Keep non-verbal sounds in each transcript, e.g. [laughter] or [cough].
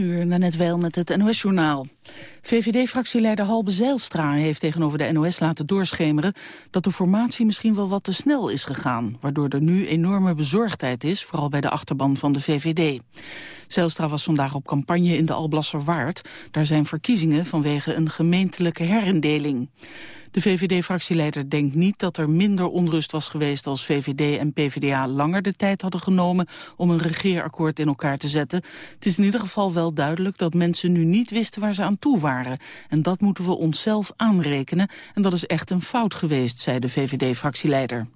uur, net wel met het NOS-journaal. VVD-fractieleider Halbe Zijlstra heeft tegenover de NOS laten doorschemeren... dat de formatie misschien wel wat te snel is gegaan... waardoor er nu enorme bezorgdheid is, vooral bij de achterban van de VVD. Zijlstra was vandaag op campagne in de Alblasser Waard. Daar zijn verkiezingen vanwege een gemeentelijke herindeling. De VVD-fractieleider denkt niet dat er minder onrust was geweest als VVD en PvdA langer de tijd hadden genomen om een regeerakkoord in elkaar te zetten. Het is in ieder geval wel duidelijk dat mensen nu niet wisten waar ze aan toe waren. En dat moeten we onszelf aanrekenen en dat is echt een fout geweest, zei de VVD-fractieleider.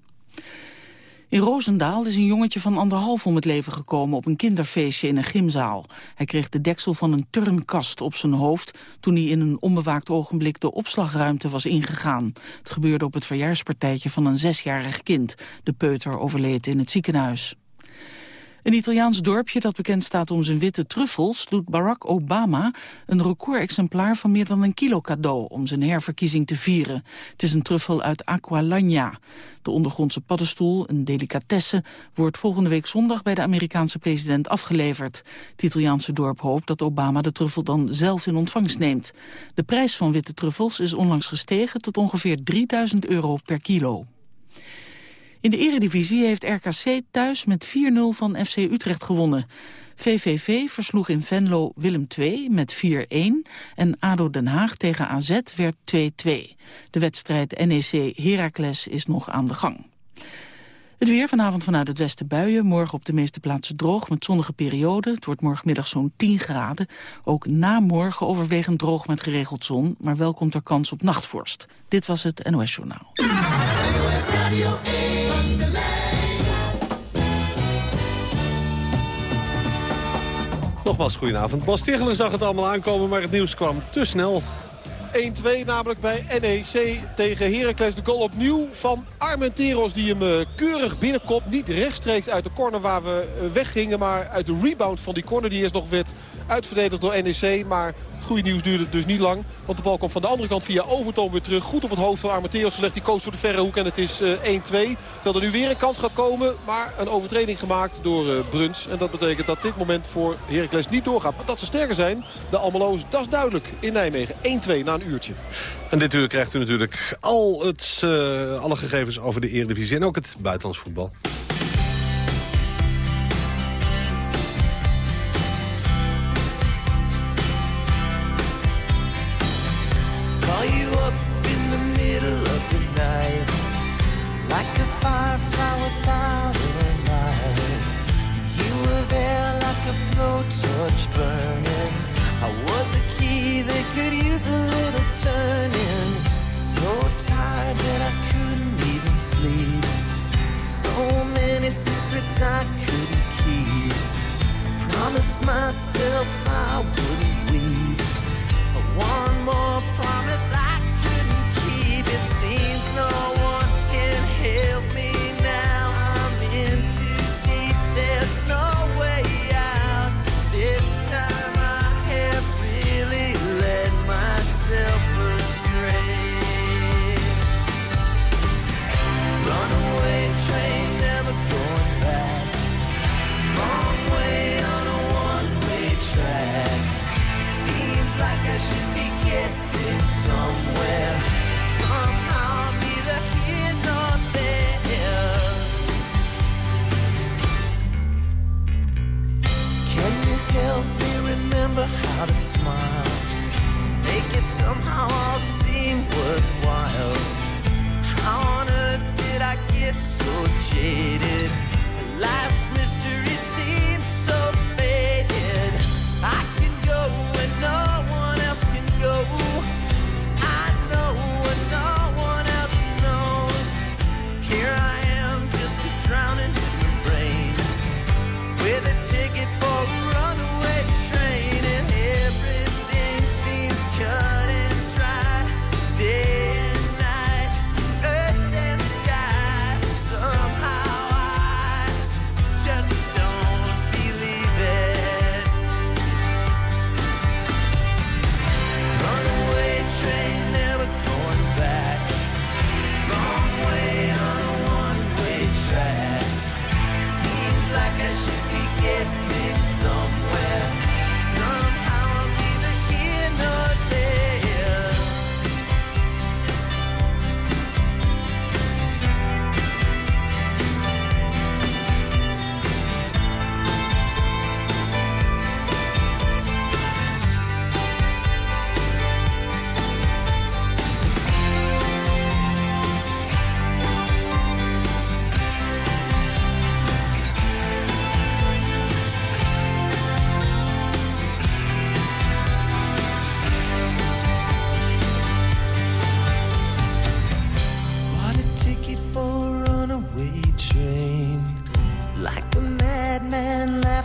In Roosendaal is een jongetje van anderhalf om het leven gekomen op een kinderfeestje in een gymzaal. Hij kreeg de deksel van een turnkast op zijn hoofd toen hij in een onbewaakt ogenblik de opslagruimte was ingegaan. Het gebeurde op het verjaarspartijtje van een zesjarig kind. De peuter overleed in het ziekenhuis. Een Italiaans dorpje dat bekend staat om zijn witte truffels... doet Barack Obama een recordexemplaar van meer dan een kilo cadeau... om zijn herverkiezing te vieren. Het is een truffel uit Aqualagna. De ondergrondse paddenstoel, een delicatesse... wordt volgende week zondag bij de Amerikaanse president afgeleverd. Het Italiaanse dorp hoopt dat Obama de truffel dan zelf in ontvangst neemt. De prijs van witte truffels is onlangs gestegen tot ongeveer 3000 euro per kilo. In de eredivisie heeft RKC thuis met 4-0 van FC Utrecht gewonnen. VVV versloeg in Venlo Willem II met 4-1 en ADO Den Haag tegen AZ werd 2-2. De wedstrijd NEC Heracles is nog aan de gang. Het weer vanavond vanuit het westen buien. Morgen op de meeste plaatsen droog met zonnige perioden. Het wordt morgenmiddag zo'n 10 graden. Ook na morgen overwegend droog met geregeld zon. Maar wel komt er kans op nachtvorst. Dit was het NOS Journaal. Nogmaals, goedenavond. Bas Tichelen zag het allemaal aankomen, maar het nieuws kwam te snel. 1-2 namelijk bij NEC tegen Heracles. De goal opnieuw van Armenteros die hem eh, keurig binnenkomt. Niet rechtstreeks uit de corner waar we eh, weggingen. Maar uit de rebound van die corner. Die is nog werd uitverdedigd door NEC. Maar goede nieuws duurde dus niet lang. Want de bal komt van de andere kant via Overtoom weer terug. Goed op het hoofd van Armenteros gelegd. Die coach voor de verre hoek en het is 1-2. Eh, terwijl er nu weer een kans gaat komen. Maar een overtreding gemaakt door uh, Bruns. En dat betekent dat dit moment voor Heracles niet doorgaat. Maar dat ze sterker zijn, de Almeloos, dat is duidelijk in Nijmegen. 1-2 na een uurtje. En dit uur krijgt u natuurlijk al het, uh, alle gegevens over de Eredivisie en ook het buitenlands voetbal.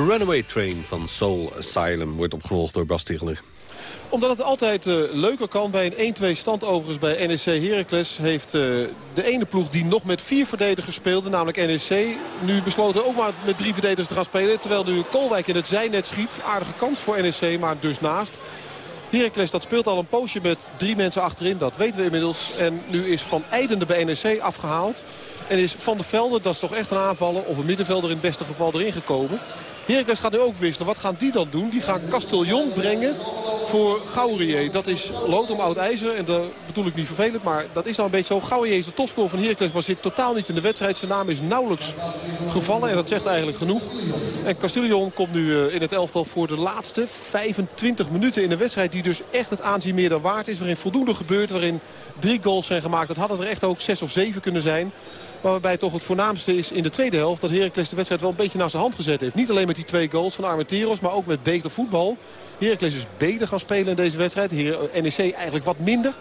De Runaway Train van Soul Asylum wordt opgevolgd door Bas. Omdat het altijd eh, leuker kan bij een 1-2 stand overigens bij NEC Heracles... heeft eh, de ene ploeg die nog met vier verdedigers speelde, namelijk NEC... nu besloten ook maar met drie verdedigers te gaan spelen. Terwijl nu Kolwijk in het zijnet schiet. Aardige kans voor NEC, maar dus naast. Heracles dat speelt al een poosje met drie mensen achterin. Dat weten we inmiddels. En nu is Van Eidende bij NEC afgehaald. En is Van der Velde, dat is toch echt een aanvaller... of een middenvelder in het beste geval erin gekomen. Heracles gaat nu ook wisselen. Wat gaan die dan doen? Die gaan Castellon brengen voor Gaurier. Dat is lood om oud ijzer. En dat bedoel ik niet vervelend, maar dat is nou een beetje zo. Gaurier is de topscorer van Heracles, maar zit totaal niet in de wedstrijd. Zijn naam is nauwelijks gevallen en dat zegt eigenlijk genoeg. En Castellon komt nu eh, in het elftal voor de laatste 25 minuten in een wedstrijd... die dus echt het aanzien meer dan waard is. Waarin voldoende gebeurt, waarin drie goals zijn gemaakt. Dat hadden er echt ook zes of zeven kunnen zijn. Maar waarbij toch het voornaamste is in de tweede helft... dat Heracles de wedstrijd wel een beetje naar zijn hand gezet heeft. Niet alleen met die twee goals van Armenteros, maar ook met beter voetbal. Heracles is beter gaan spelen in deze wedstrijd. Her- NEC eigenlijk wat minder.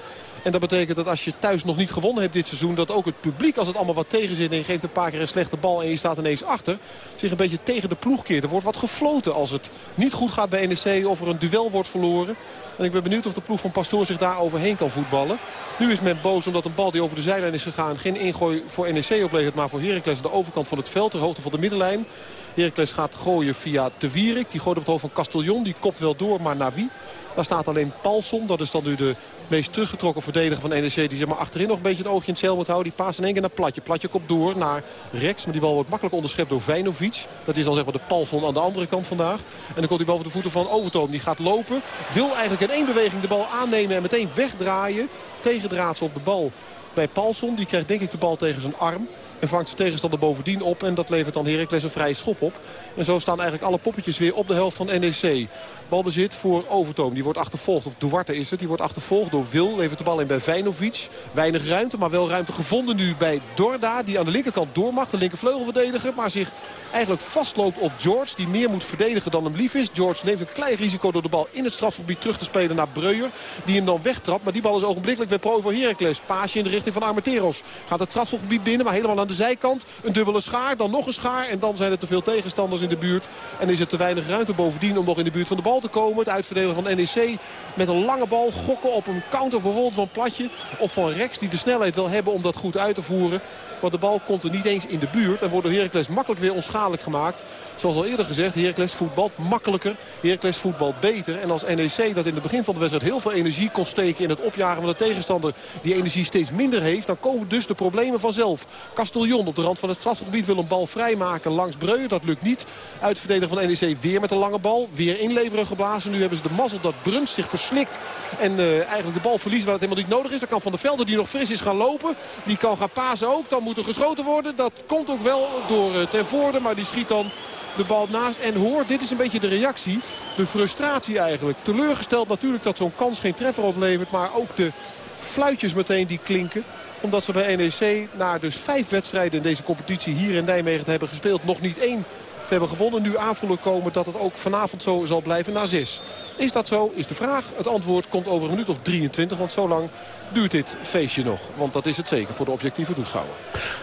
En dat betekent dat als je thuis nog niet gewonnen hebt dit seizoen... dat ook het publiek, als het allemaal wat tegenzit en je geeft een paar keer een slechte bal... en je staat ineens achter, zich een beetje tegen de ploeg keert. Er wordt wat gefloten als het niet goed gaat bij NEC of er een duel wordt verloren. En ik ben benieuwd of de ploeg van Pastoor zich daar overheen kan voetballen. Nu is men boos omdat een bal die over de zijlijn is gegaan... geen ingooi voor NEC oplevert, maar voor Heracles aan de overkant van het veld... ter hoogte van de middenlijn. Heracles gaat gooien via De Wierik. Die gooit op het hoofd van Castellon. Die kopt wel door, maar naar wie? Daar staat alleen Paulson. Dat is dan nu de meest teruggetrokken verdediger van NEC... die zeg maar, achterin nog een beetje een oogje in het zeil moet houden. Die paast in één keer naar Platje. Platje kopt door naar Rex. Maar die bal wordt makkelijk onderschept door Vijnovic. Dat is dan zeg maar de Paulson aan de andere kant vandaag. En dan komt hij boven de voeten van Overtoom. Die gaat lopen. Wil eigenlijk in één beweging de bal aannemen en meteen wegdraaien. Tegendraads op de bal bij Paulson. Die krijgt denk ik de bal tegen zijn arm. En vangt zijn tegenstander bovendien op. En dat levert dan Heracles een vrije schop op. En zo staan eigenlijk alle poppetjes weer op de helft van NEC. Balbezit voor Overtoom. Die wordt achtervolgd. Of Duarte is het. Die wordt achtervolgd door Wil. Levert de bal in bij Vijnovic. Weinig ruimte. Maar wel ruimte gevonden nu bij Dorda. Die aan de linkerkant door mag. De linkervleugelverdediger. Maar zich eigenlijk vastloopt op George. Die meer moet verdedigen dan hem lief is. George neemt een klein risico door de bal in het strafgebied terug te spelen naar Breuer. Die hem dan wegtrapt. Maar die bal is ogenblikkelijk weer prooi voor Heracles. Paasje in de richting van Armenteros. Gaat het strafgebied binnen. Maar helemaal aan de zijkant. Een dubbele schaar. Dan nog een schaar. En dan zijn er te veel tegenstanders in de buurt. En is er te weinig ruimte bovendien om nog in de buurt van de bal te komen. Het uitverdelen van NEC met een lange bal. Gokken op een counter bijvoorbeeld van Platje. Of van Rex die de snelheid wil hebben om dat goed uit te voeren. Want de bal komt er niet eens in de buurt. En wordt door Heracles makkelijk weer onschadelijk gemaakt. Zoals al eerder gezegd, Heracles voetbalt makkelijker. Heracles voetbalt beter. En als NEC dat in het begin van de wedstrijd heel veel energie kon steken... in het opjagen van de tegenstander die energie steeds minder heeft... dan komen dus de problemen vanzelf. Castellon op de rand van het strafgebied wil een bal vrijmaken langs Breu. Dat lukt niet. Uitverdediger van NEC weer met een lange bal. Weer inleveren geblazen. Nu hebben ze de mazzel dat Bruns zich verslikt. En uh, eigenlijk de bal verliest waar het helemaal niet nodig is. Dan kan Van der Velde die nog fris is gaan lopen. Die kan gaan pasen ook. Dan moet er geschoten worden. Dat komt ook wel door uh, ten voorde. Maar die schiet dan de bal naast. En hoor, dit is een beetje de reactie. De frustratie eigenlijk. Teleurgesteld natuurlijk dat zo'n kans geen treffer oplevert. Maar ook de fluitjes meteen die klinken omdat ze bij NEC na dus vijf wedstrijden in deze competitie hier in Nijmegen hebben gespeeld... nog niet één hebben gewonnen. Nu aanvoelen komen dat het ook vanavond zo zal blijven na zes. Is dat zo? Is de vraag. Het antwoord komt over een minuut of 23. Want zo lang duurt dit feestje nog. Want dat is het zeker voor de objectieve toeschouwer.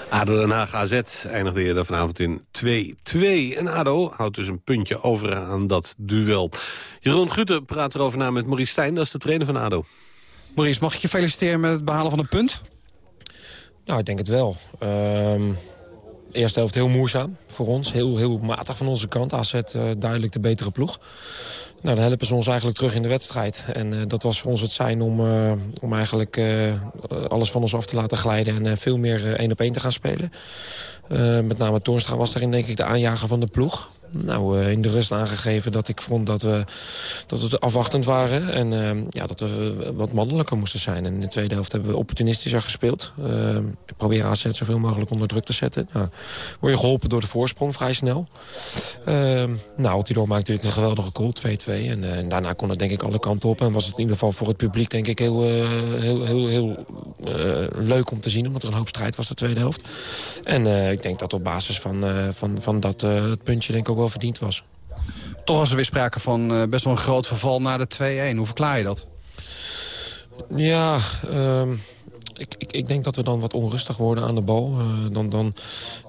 ADO Den Haag AZ eindigde eerder vanavond in 2-2. En ADO houdt dus een puntje over aan dat duel. Jeroen Gutte praat erover na met Maurice Stijn. Dat is de trainer van ADO. Maurice, mag ik je feliciteren met het behalen van een punt? Nou, ik denk het wel. Ehm, eerste helft heel moeizaam voor ons. Heel, heel matig van onze kant. AZ uh, duidelijk de betere ploeg. Nou, dan helpen ze ons eigenlijk terug in de wedstrijd. En uh, dat was voor ons het zijn om, uh, om eigenlijk alles van ons af te laten glijden... en veel meer één op één te gaan spelen. met name Toornstra was daarin denk ik de aanjager van de ploeg nou, uh, in de rust aangegeven dat ik vond dat we, dat we afwachtend waren. En uh, ja, dat we wat mannelijker moesten zijn. En in de tweede helft hebben we opportunistischer gespeeld. Uh, ik probeer AZ zoveel mogelijk onder druk te zetten. Word je geholpen door de voorsprong vrij snel. nou, Altidor maakt natuurlijk een geweldige goal, 2-2. En, en, daarna kon het denk ik alle kanten op. En was het in ieder geval voor het publiek denk ik heel, heel, heel, heel leuk om te zien. Omdat er een hoop strijd was de tweede helft. En ik denk dat op basis van, van, van dat puntje denk ik ook wel verdiend was. Toch was er weer sprake van uh, best wel een groot verval na de 2-1. Hoe verklaar je dat? Ja, um, ik, ik, ik, denk dat we dan wat onrustig worden aan de bal. Uh, dan, dan,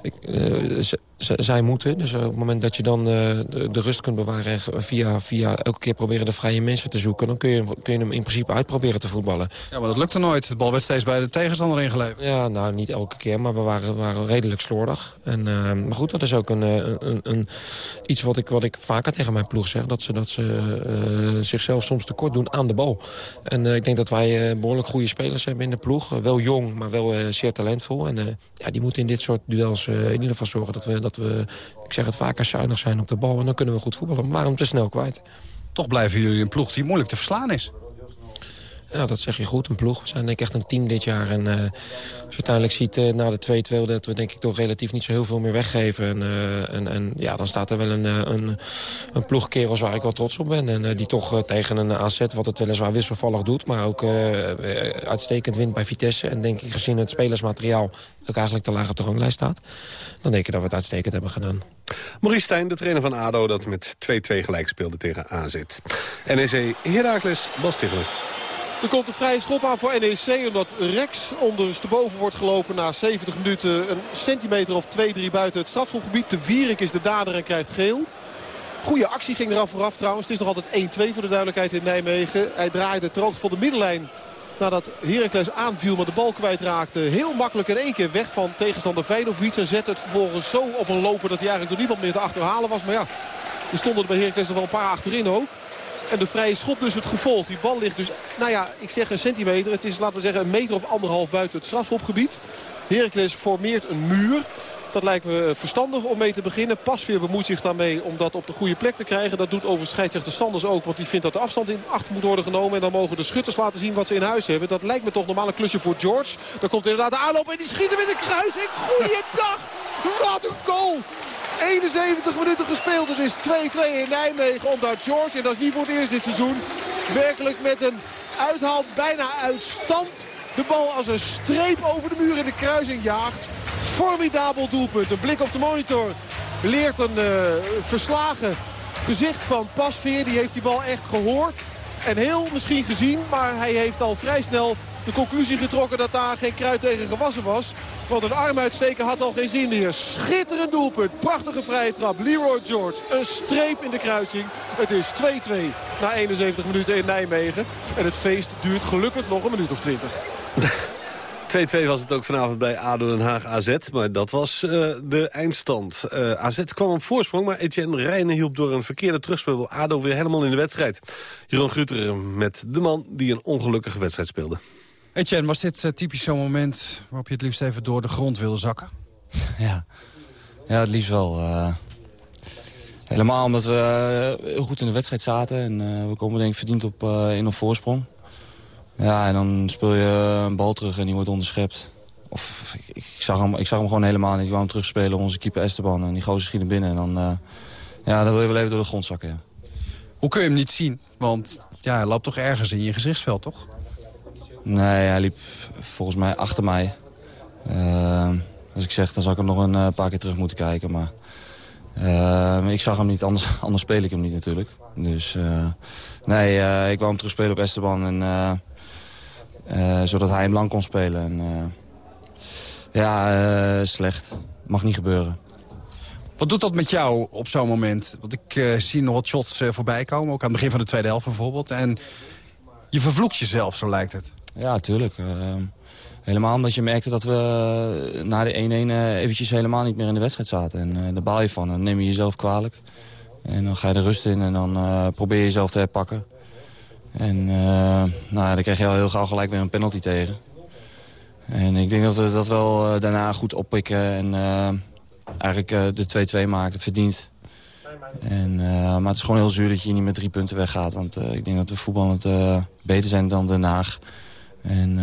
ik, uh, zij moeten. Dus op het moment dat je dan de, de, rust kunt bewaren... en via, via elke keer proberen de vrije mensen te zoeken... dan kun je, kun je hem in principe uitproberen te voetballen. Ja, maar dat lukte nooit. De bal werd steeds bij de tegenstander ingeleverd. Ja, nou, niet elke keer, maar we waren, waren redelijk slordig. En, maar goed, dat is ook een, een, een, iets wat ik, wat ik vaker tegen mijn ploeg zeg. Dat ze, dat ze uh, zichzelf soms tekort doen aan de bal. En ik denk dat wij behoorlijk goede spelers hebben in de ploeg wel jong, maar wel zeer talentvol. En ja, die moeten in dit soort duels in ieder geval zorgen dat we, dat we, ik zeg het vaker, zuinig zijn op de bal. En dan kunnen we goed voetballen. Maar waarom te snel kwijt? Toch blijven jullie een ploeg die moeilijk te verslaan is. Ja, dat zeg je goed, een ploeg. We zijn denk ik echt een team dit jaar. En uh, als je uiteindelijk ziet uh, na de 2-2 dat we denk ik toch relatief niet zo heel veel meer weggeven. En, uh, en, en ja, dan staat er wel een, een, een ploegkerels waar ik wel trots op ben. En die toch tegen een AZ, wat het weliswaar wisselvallig doet... maar ook uitstekend wint bij Vitesse. En denk ik gezien het spelersmateriaal ook eigenlijk te laag op de ranglijst staat. Dan denk ik dat we het uitstekend hebben gedaan. Maurice Stijn, de trainer van ADO, dat met 2-2 gelijk speelde tegen AZ. NEC Heracles, Bas Tichelen. Er komt een vrije schop aan voor NEC. Omdat Rex ondersteboven wordt gelopen na 70 minuten. Een centimeter of 2-3 buiten het strafschopgebied. De Wierik is de dader en krijgt geel. Goede actie ging eraf vooraf trouwens. Het is nog altijd 1-2 voor de duidelijkheid in Nijmegen. Hij draaide hoogte van de middenlijn. Nadat Heracles aanviel, maar de bal kwijtraakte. Heel makkelijk in één keer weg van tegenstander Vijnovic. En zette het vervolgens zo op een lopen dat hij eigenlijk door niemand meer te achterhalen was. Maar ja, er stonden er bij Heracles nog wel een paar achterin ook. En de vrije schop dus het gevolg. Die bal ligt dus, nou ja, ik zeg een centimeter. Het is, laten we zeggen, een meter of anderhalf buiten het strafschopgebied. Heracles formeert een muur. Dat lijkt me verstandig om mee te beginnen. Pasveer bemoeit zich daarmee om dat op de goede plek te krijgen. Dat doet over scheidsrechter Sanders ook. Want die vindt dat de afstand in acht moet worden genomen. En dan mogen de schutters laten zien wat ze in huis hebben. Dat lijkt me toch normaal een klusje voor George. Dan komt inderdaad de aanloop en die schiet hem in de kruising. Goeiedag! Wat een goal! 71 minuten gespeeld. Het is 2-2 in Nijmegen onder George. En dat is niet voor het eerst dit seizoen. Werkelijk met een uithaal bijna uit stand. De bal als een streep over de muur in de kruising jaagt. Formidabel doelpunt. Een blik op de monitor leert een uh, verslagen gezicht van Pasveer. Die heeft die bal echt gehoord. En heel misschien gezien, maar hij heeft al vrij snel de conclusie getrokken dat daar geen kruid tegen gewassen was. Want een arm uitsteken had al geen zin meer. Schitterend doelpunt. Prachtige vrije trap. Leroy George. Een streep in de kruising. Het is 2-2 na 71 minuten in Nijmegen. En het feest duurt gelukkig nog een minuut of 20. 2-2 [laughs] was het ook vanavond bij ADO Den Haag AZ. Maar dat was uh, de eindstand. Uh, AZ kwam op voorsprong, maar Etienne Rijnen hielp door een verkeerde terugspel ADO weer helemaal in de wedstrijd. Jeroen Guter met de man die een ongelukkige wedstrijd speelde. Etienne, was dit uh, typisch zo'n moment waarop je het liefst even door de grond wilde zakken? [laughs] Ja, ja het liefst wel. Uh, helemaal omdat we heel goed in de wedstrijd zaten. En we komen denk ik verdiend op, in op voorsprong. Ja, en dan speel je een bal terug en die wordt onderschept. Of ik, ik, zag hem, ik zag hem gewoon helemaal niet. Ik wou hem terugspelen, onze keeper Esteban. En die gozer schiet binnen. En dan, ja, dan wil je wel even door de grond zakken, ja. Hoe kun je hem niet zien? Want ja, hij loopt toch ergens in je gezichtsveld, toch? Nee, hij liep volgens mij achter mij. Uh, als ik zeg, dan zou ik hem nog een uh, paar keer terug moeten kijken. Maar Uh, ik zag hem niet, anders, [laughs] anders speel ik hem niet natuurlijk. Dus uh, nee, uh, ik wou hem terugspelen op Esteban. En, zodat hij hem lang kon spelen. En, ja, slecht. Mag niet gebeuren. Wat doet dat met jou op zo'n moment? Want ik zie nog wat shots voorbij komen. Ook aan het begin van de tweede helft bijvoorbeeld. En je vervloekt jezelf, zo lijkt het. Ja, tuurlijk. Helemaal omdat je merkte dat we na de 1-1 eventjes helemaal niet meer in de wedstrijd zaten. En uh, daar baal je van. Dan neem je jezelf kwalijk. En dan ga je de rust in en dan probeer je jezelf te herpakken. En nou, dan krijg je al heel gauw gelijk weer een penalty tegen. En ik denk dat we dat wel daarna goed oppikken en eigenlijk de 2-2 maken. Het verdient. En, maar het is gewoon heel zuur dat je niet met drie punten weggaat. Want ik denk dat we voetballend beter zijn dan Den Haag. En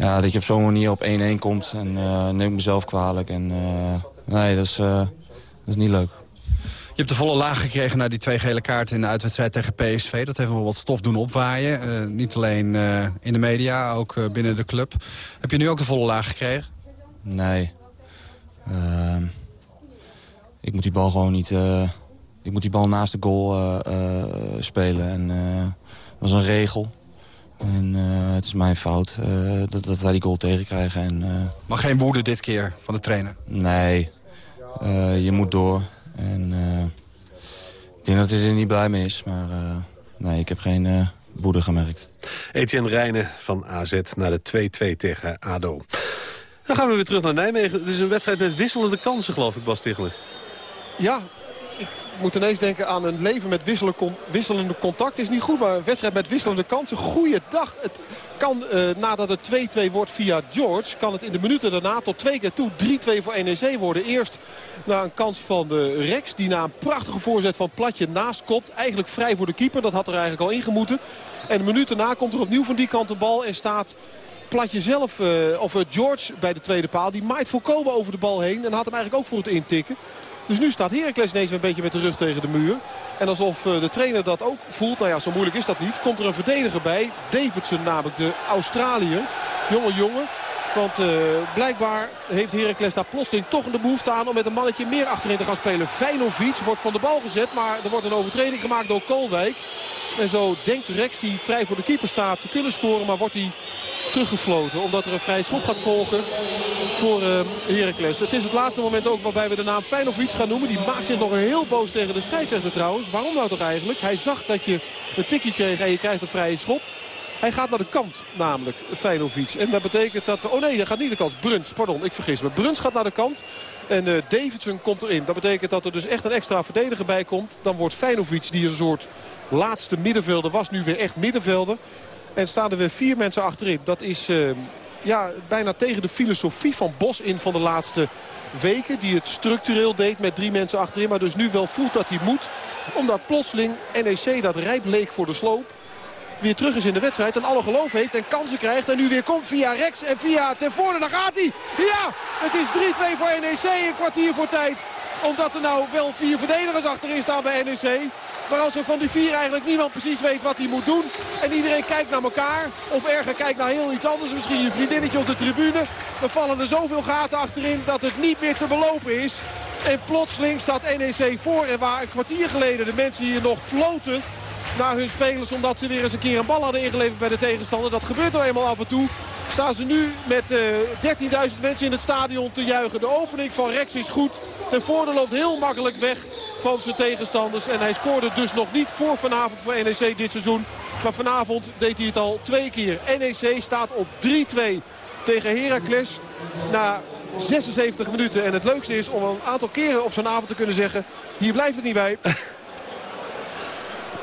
ja, dat je op zo'n manier op 1-1 komt. En uh, neem ik mezelf kwalijk. En, uh, nee, dat is, dat is niet leuk. Je hebt de volle laag gekregen naar die twee gele kaarten in de uitwedstrijd tegen PSV. Dat heeft wel wat stof doen opwaaien. niet alleen in de media, ook binnen de club. Heb je nu ook de volle laag gekregen? Nee. Ehm, ik moet die bal gewoon niet... ik moet die bal naast de goal spelen. En dat is een regel. En uh, het is mijn fout uh, dat, dat, wij die goal tegenkrijgen. En, uh, maar geen woede dit keer van de trainer? Nee, je moet door. En ik denk dat hij er niet blij mee is. Maar nee, ik heb geen woede gemerkt. Etienne Rijnen van AZ naar de 2-2 tegen ADO. Dan gaan we weer terug naar Nijmegen. Het is een wedstrijd met wisselende kansen, geloof ik, Bas Tichelen. Ja, moet ineens denken aan een leven met wisselende contact. Is niet goed, maar een wedstrijd met wisselende kansen. Goeiedag. Het kan, uh, nadat het 2-2 wordt via George... kan het in de minuten daarna tot twee keer toe 3-2 voor NEC worden. Eerst na een kans van de Rex. Die na een prachtige voorzet van Platje naast kopt. Eigenlijk vrij voor de keeper. Dat had er eigenlijk al ingemoeten. En een minuut daarna komt er opnieuw van die kant de bal. En staat Platje zelf, uh, of uh, George bij de tweede paal. Die maait volkomen over de bal heen. En had hem eigenlijk ook voor het intikken. Dus nu staat Heracles ineens een beetje met de rug tegen de muur. En alsof eh, de trainer dat ook voelt, nou ja, zo moeilijk is dat niet. Komt er een verdediger bij, Davidson namelijk, de Australiër. Jonge jongen. Want uh, blijkbaar heeft Heracles daar plotseling toch de behoefte aan om met een mannetje meer achterin te gaan spelen. Feinovic wordt van de bal gezet, maar er wordt een overtreding gemaakt door Koolwijk. En zo denkt Rex, die vrij voor de keeper staat, te kunnen scoren. Maar wordt hij teruggefloten. Omdat er een vrije schop gaat volgen voor uh, Heracles. Het is het laatste moment ook waarbij we de naam Feinovic gaan noemen. Die maakt zich nog heel boos tegen de scheidsrechter trouwens. Waarom nou toch eigenlijk? Hij zag dat je een tikje kreeg en je krijgt een vrije schop. Hij gaat naar de kant, namelijk Feinovic. En dat betekent dat we... Oh nee, hij gaat niet de kant. Bruns, pardon, ik vergis me. Bruns gaat naar de kant. En uh, Davidson komt erin. Dat betekent dat er dus echt een extra verdediger bij komt. Dan wordt Feinovic, die een soort laatste middenvelder was, nu weer echt middenvelder. En staan er weer vier mensen achterin. Dat is uh, ja, bijna tegen de filosofie van Bos in van de laatste weken. Die het structureel deed met drie mensen achterin. Maar dus nu wel voelt dat hij moet. Omdat plotseling NEC dat rijp leek voor de sloop weer terug is in de wedstrijd. En alle geloof heeft en kansen krijgt. En nu weer komt via Rex en via ten voorde. Dan gaat hij. Ja, het is 3-2 voor NEC. Een kwartier voor tijd. Omdat er nou wel vier verdedigers achterin staan bij NEC. Maar als er van die vier eigenlijk niemand precies weet wat hij moet doen. En iedereen kijkt naar elkaar. Of erger kijkt naar heel iets anders. Misschien je vriendinnetje op de tribune. Dan vallen er zoveel gaten achterin dat het niet meer te belopen is. En plotseling staat NEC voor. En waar een kwartier geleden de mensen hier nog floten naar hun spelers. Omdat ze weer eens een keer een bal hadden ingeleverd bij de tegenstander. Dat gebeurt nou eenmaal af en toe. Staan ze nu met uh, eh, 13.000 mensen in het stadion te juichen. De opening van Rex is goed. Ten voorde loopt heel makkelijk weg van zijn tegenstanders. En hij scoorde dus nog niet voor vanavond voor NEC dit seizoen. Maar vanavond deed hij het al twee keer. NEC staat op 3-2 tegen Heracles. Na 76 minuten. En het leukste is om een aantal keren op zo'n avond te kunnen zeggen... hier blijft het niet bij. [laughs]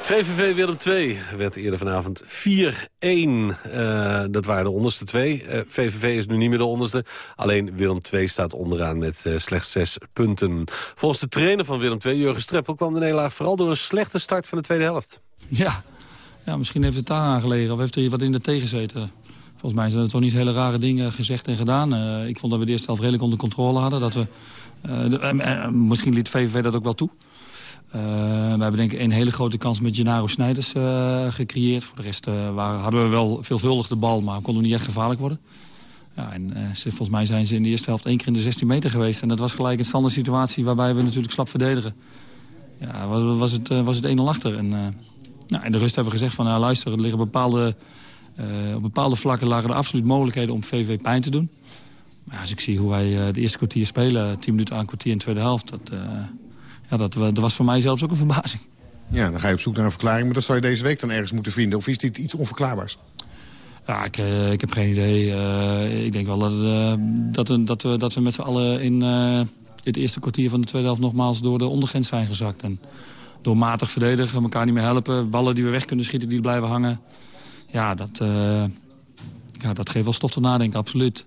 VVV Willem 2 werd eerder vanavond 4-1. Uh, dat waren de onderste twee. Uh, eh, VVV is nu niet meer de onderste. Alleen Willem 2 staat onderaan met uh, slechts zes punten. Volgens de trainer van Willem 2, Jurgen Streppel... kwam de nederlaag vooral door een slechte start van de tweede helft. Ja, ja misschien heeft het daar aan gelegen. Of heeft er wat in de tegenzeten. Volgens mij zijn er toch niet hele rare dingen gezegd en gedaan. ik vond dat we de eerste helft redelijk onder controle hadden. Dat we, misschien liet VVV dat ook wel toe. Uh, we hebben denk ik een hele grote kans met Gennaro Snijders uh, gecreëerd. Voor de rest uh, waren, hadden we wel veelvuldig de bal, maar konden niet echt gevaarlijk worden. Ja, en volgens mij zijn ze in de eerste helft één keer in de 16 meter geweest. En dat was gelijk een standaard situatie waarbij we natuurlijk slap verdedigen. Ja, was, was het, was het 1-0 achter. En, nou, in de rust hebben we gezegd van, nou, luister, er liggen bepaalde, op bepaalde vlakken lagen er absoluut mogelijkheden om VV pijn te doen. Maar als ik zie hoe wij de eerste kwartier spelen, 10 minuten aan kwartier in de tweede helft, dat, ja, dat, dat was voor mij zelfs ook een verbazing. Ja, dan ga je op zoek naar een verklaring, maar dat zou je deze week dan ergens moeten vinden. Of is dit iets onverklaarbaars? Ja, ik, uh, ik heb geen idee. Uh, ik denk wel dat, uh, dat, dat, we, dat we met z'n allen in het eerste kwartier van de tweede helft... nogmaals door de ondergrens zijn gezakt. En door matig verdedigen, elkaar niet meer helpen... ballen die we weg kunnen schieten, die blijven hangen. Ja, dat, ja, dat geeft wel stof tot nadenken, absoluut.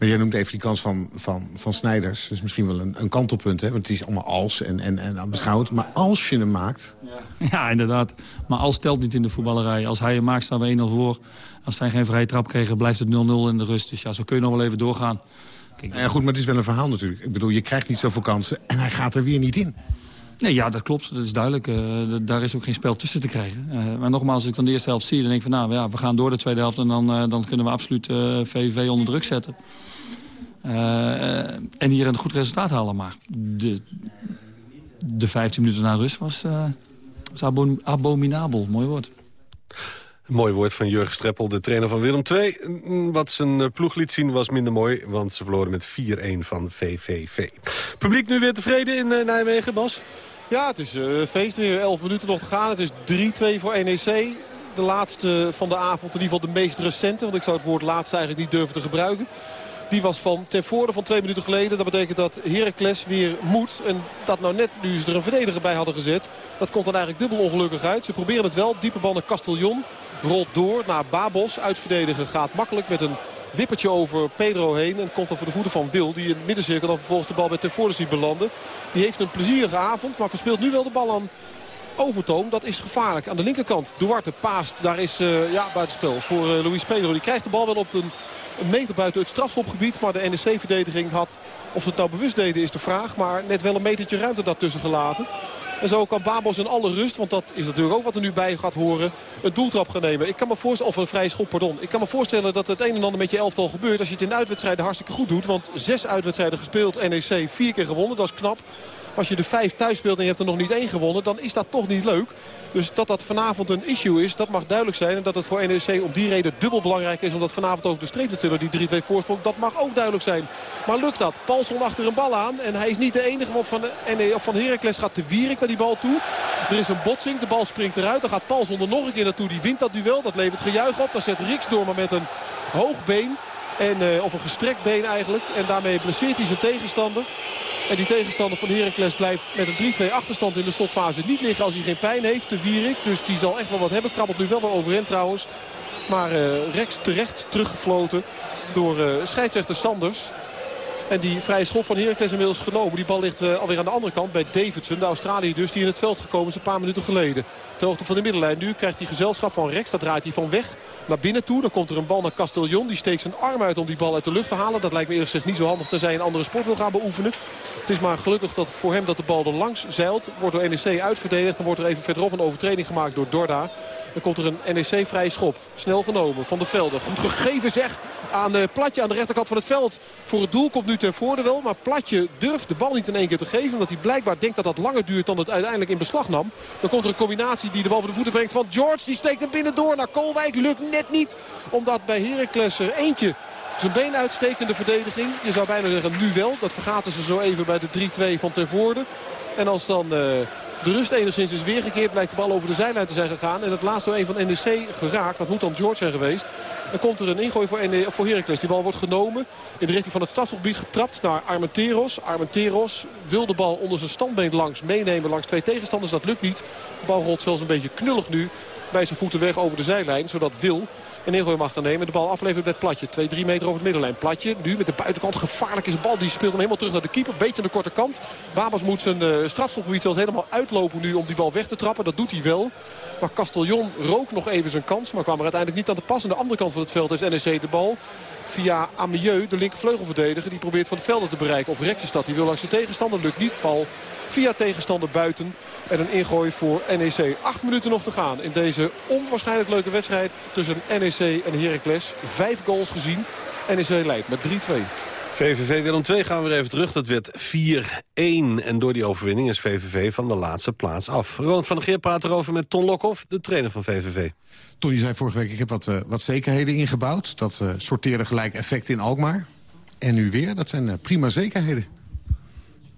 Maar jij noemt even die kans van, van, van Snijders. Dus misschien wel een, een kantelpunt, hè? want het is allemaal als en, en, en beschouwd. Maar als je hem maakt... [laughs] Ja. inderdaad. Maar als telt niet in de voetballerij. Als hij hem maakt, staan we 1-0 voor. Als zij geen vrije trap kregen, blijft het 0-0 in de rust. Dus ja, zo kun je nog wel even doorgaan. Kijk, ja, goed, maar het is wel een verhaal natuurlijk. Ik bedoel, je krijgt niet zoveel kansen en hij gaat er weer niet in. Nee, ja, dat klopt. Dat is duidelijk. Uh, daar is ook geen spel tussen te krijgen. Uh, maar nogmaals, als ik dan de eerste helft zie, dan denk ik van... nou ja, we gaan door de tweede helft en dan, uh, dan kunnen we absoluut VVV onder druk zetten. Uh, en hier een goed resultaat halen. Maar de, de 15 minuten na rust was, uh, was abominabel. Mooi woord. mooi woord van Jurgen Streppel, de trainer van Willem II. Wat zijn eh, ploeg liet zien was minder mooi, want ze verloren met 4-1 van VVV. Publiek nu weer tevreden in Nijmegen, Bas? Ja, het is uh, feest weer. 11 minuten nog te gaan. Het is 3-2 voor NEC. De laatste van de avond, in ieder geval de meest recente. Want ik zou het woord laatste eigenlijk niet durven te gebruiken. Die was van ten voorde van twee minuten geleden. Dat betekent dat Heracles weer moet. En dat nou net, nu ze er een verdediger bij hadden gezet. Dat komt dan eigenlijk dubbel ongelukkig uit. Ze proberen het wel. Diepe bal naar Castellon. Rolt door naar Babos. Uitverdedigen gaat makkelijk met een wippertje over Pedro heen. En komt dan voor de voeten van Wil. Die in het middencirkel dan vervolgens de bal bij ten voorde ziet belanden. Die heeft een plezierige avond. Maar verspeelt nu wel de bal aan Overtoom. Dat is gevaarlijk. Aan de linkerkant Duarte paast. Daar is uh, ja, buitenspel voor uh, Luis Pedro. Die krijgt de bal wel op een een meter buiten het strafschopgebied. Maar de NEC-verdediging had, of ze het nou bewust deden is de vraag. Maar net wel een metertje ruimte daartussen gelaten. En zo kan Babos in alle rust, want dat is natuurlijk ook wat er nu bij gaat horen, een doeltrap gaan nemen. Ik kan me voorstellen, of een vrije schop, pardon. Ik kan me voorstellen dat het een en ander met je elftal gebeurt als je het in de uitwedstrijden hartstikke goed doet. Want zes uitwedstrijden gespeeld, NEC vier keer gewonnen, dat is knap. Als je de vijf thuis speelt en je hebt er nog niet één gewonnen, dan is dat toch niet leuk. Dus dat dat vanavond een issue is, dat mag duidelijk zijn. En dat het voor NEC om die reden dubbel belangrijk is om dat vanavond over de streep te tillen. Die 3-2 voorsprong, dat mag ook duidelijk zijn. Maar lukt dat? Paulson achter een bal aan. En hij is niet de enige, want van, NE, of van Heracles gaat de Wierik naar die bal toe. Er is een botsing, de bal springt eruit. Dan gaat Paulson er nog een keer naartoe. Die wint dat duel, dat levert gejuich op. Dan zet Riks door, maar met een hoog been. En, uh, of een gestrekt been eigenlijk. En daarmee blesseert hij zijn tegenstander. En die tegenstander van Heracles blijft met een 3-2 achterstand in de slotfase niet liggen als hij geen pijn heeft. De Wierik, dus die zal echt wel wat hebben. Krabbelt nu wel weer overeind trouwens. Maar uh, Rex terecht teruggefloten door uh, scheidsrechter Sanders. En die vrije schop van Heracles inmiddels genomen. Die bal ligt uh, alweer aan de andere kant bij Davidson. De Australië dus die in het veld gekomen is een paar minuten geleden. Ter hoogte van de middenlijn. Nu krijgt hij gezelschap van Rex. Dat draait hij van weg naar binnen toe. Dan komt er een bal naar Castellon. Die steekt zijn arm uit om die bal uit de lucht te halen. Dat lijkt me eerlijk gezegd niet zo handig tenzij hij een andere sport wil gaan beoefenen. Het is maar gelukkig dat voor hem dat de bal er langs zeilt. Wordt door NEC uitverdedigd. Dan wordt er even verderop een overtreding gemaakt door Dorda. Dan komt er een NEC vrije schop. Snel genomen van de velden. Goed gegeven zeg aan uh, Platje aan de rechterkant van het veld. Voor het doel komt nu ten voorde wel. Maar Platje durft de bal niet in één keer te geven. Omdat hij blijkbaar denkt dat dat langer duurt dan het uiteindelijk in beslag nam. Dan komt er een combinatie die de bal voor de voeten brengt van George. Die steekt hem binnen door naar Kolwijk. Lukt net niet. Omdat bij Heracles er eentje zijn been uitsteekt in de verdediging. Je zou bijna zeggen nu wel. Dat vergaten ze zo even bij de 3-2 van Tervoorde. En als dan... Uh, de rust enigszins is weergekeerd. Blijkt de bal over de zijlijn te zijn gegaan. En het laatste een van NEC geraakt. Dat moet dan George zijn geweest. Dan komt er een ingooi voor, voor Heracles. Die bal wordt genomen. In de richting van het strafgebied getrapt naar Armenteros. Armenteros wil de bal onder zijn standbeen langs meenemen langs twee tegenstanders. Dat lukt niet. De bal rolt zelfs een beetje knullig nu bij zijn voeten weg over de zijlijn. Zodat Wil een ingooi mag gaan nemen. De bal aflevert met Platje. 2-3 meter over het middenlijn. Platje nu met de buitenkant. Gevaarlijk is de bal. Die speelt hem helemaal terug naar de keeper. Beetje aan de korte kant. Babas moet zijn uh, zelfs helemaal uitlopen nu om die bal weg te trappen. Dat doet hij wel. Maar Castellon rook nog even zijn kans. Maar kwam er uiteindelijk niet aan te pas. Aan de andere kant van het veld heeft NEC de bal. Via Amieux, de linkervleugelverdediger. Die probeert van het velden te bereiken. Of Rekjesstad. Die wil langs de tegenstander. Lukt niet. Bal via tegenstander buiten. En een ingooi voor NEC. Acht minuten nog te gaan in deze onwaarschijnlijk leuke wedstrijd tussen NEC en Heracles. Vijf goals gezien. NEC leidt met 3-2. VVV Willem 2 gaan we weer even terug. Dat werd 4-1. En door die overwinning is VVV van de laatste plaats af. Ronald van der Geer praat erover met Ton Lokhoff, de trainer van VVV. Tony zei vorige week, ik heb wat, uh, wat zekerheden ingebouwd. Dat uh, sorteerde gelijk effect in Alkmaar. En nu weer, dat zijn uh, prima zekerheden.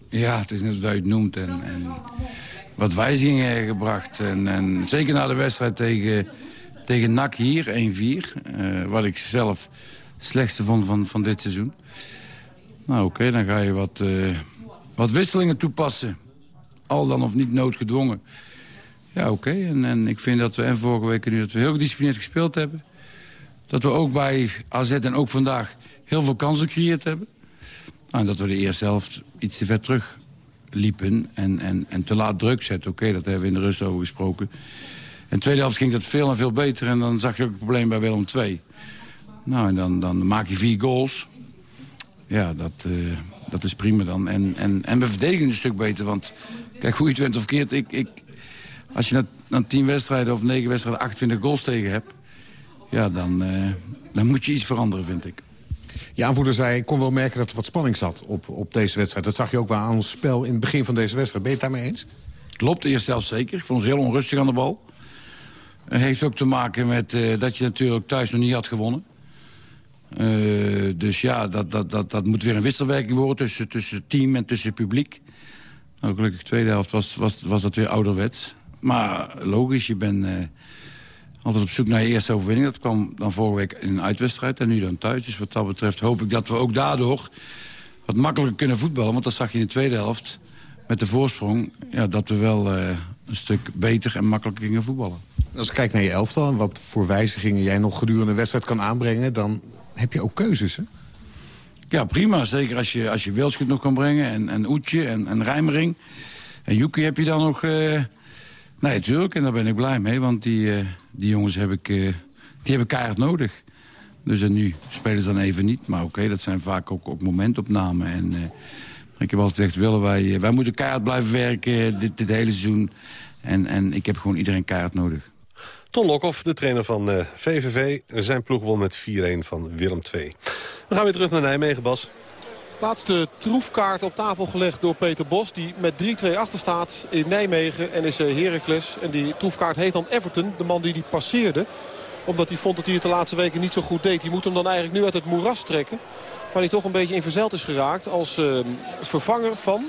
Ja, het is net zoals je het noemt. En, en wat wijzigingen gebracht. En, en, zeker na de wedstrijd tegen, tegen NAC hier, 1-4. wat ik zelf het slechtste vond van, van dit seizoen. Nou oké, dan ga je wat, uh, wat wisselingen toepassen. Al dan of niet noodgedwongen. Ja oké, en, en ik vind dat we en vorige week nu dat we heel gedisciplineerd gespeeld hebben. Dat we ook bij AZ en ook vandaag heel veel kansen gecreëerd hebben. Nou, en dat we de eerste helft iets te ver terug liepen en, en, en te laat druk zetten. Oké, dat hebben we in de rust over gesproken. En de tweede helft ging dat veel en veel beter. En dan zag je ook het probleem bij Willem II. Nou, en dan, dan maak je vier goals ja, dat, uh, dat is prima dan. En, en, en we verdedigen een stuk beter, want kijk, hoe je het went of verkeerd... Ik, ik, als je na, na tien wedstrijden of negen wedstrijden 28 goals tegen hebt... ja, dan, uh, dan moet je iets veranderen, vind ik. Je aanvoerder zei, ik kon wel merken dat er wat spanning zat op, op deze wedstrijd. Dat zag je ook wel aan ons spel in het begin van deze wedstrijd. Ben je het daarmee eens? Klopt, eerst zelfs zeker. Ik vond ons heel onrustig aan de bal. Het heeft ook te maken met uh, dat je natuurlijk thuis nog niet had gewonnen. Uh, dus ja, dat, dat, dat, dat moet weer een wisselwerking worden tussen, tussen team en tussen publiek. Nou, gelukkig de tweede helft was, was, was dat weer ouderwets. Maar logisch, je bent uh, altijd op zoek naar je eerste overwinning. Dat kwam dan vorige week in een uitwedstrijd en nu dan thuis. Dus wat dat betreft hoop ik dat we ook daardoor wat makkelijker kunnen voetballen. Want dat zag je in de tweede helft met de voorsprong... Ja, dat we wel uh, een stuk beter en makkelijker gingen voetballen. Als ik kijk naar je elftal en wat voor wijzigingen jij nog gedurende de wedstrijd kan aanbrengen... dan heb je ook keuzes, hè? Ja, prima. Zeker als je, als je Wilschut nog kan brengen. En, en Oetje en, en Rijmering. En Yuki heb je dan nog... Uh... Nee, natuurlijk. En daar ben ik blij mee. Want die, uh, die jongens heb ik, uh, die heb ik keihard nodig. Dus en nu spelen ze dan even niet. Maar oké, dat zijn vaak ook, ook momentopnamen. En ik heb altijd gezegd, willen wij, wij moeten keihard blijven werken dit, dit hele seizoen. En, en ik heb gewoon iedereen keihard nodig. Ton Lokhoff, de trainer van VVV. Zijn ploeg won met 4-1 van Willem II. We gaan weer terug naar Nijmegen, Bas. Laatste troefkaart op tafel gelegd door Peter Bos. Die met 3-2 achter staat in Nijmegen. NEC Heracles. En die troefkaart heet dan Everton. De man die die passeerde. Omdat hij vond dat hij het de laatste weken niet zo goed deed. Die moet hem dan eigenlijk nu uit het moeras trekken. Waar hij toch een beetje in verzeild is geraakt. Als uh, vervanger van...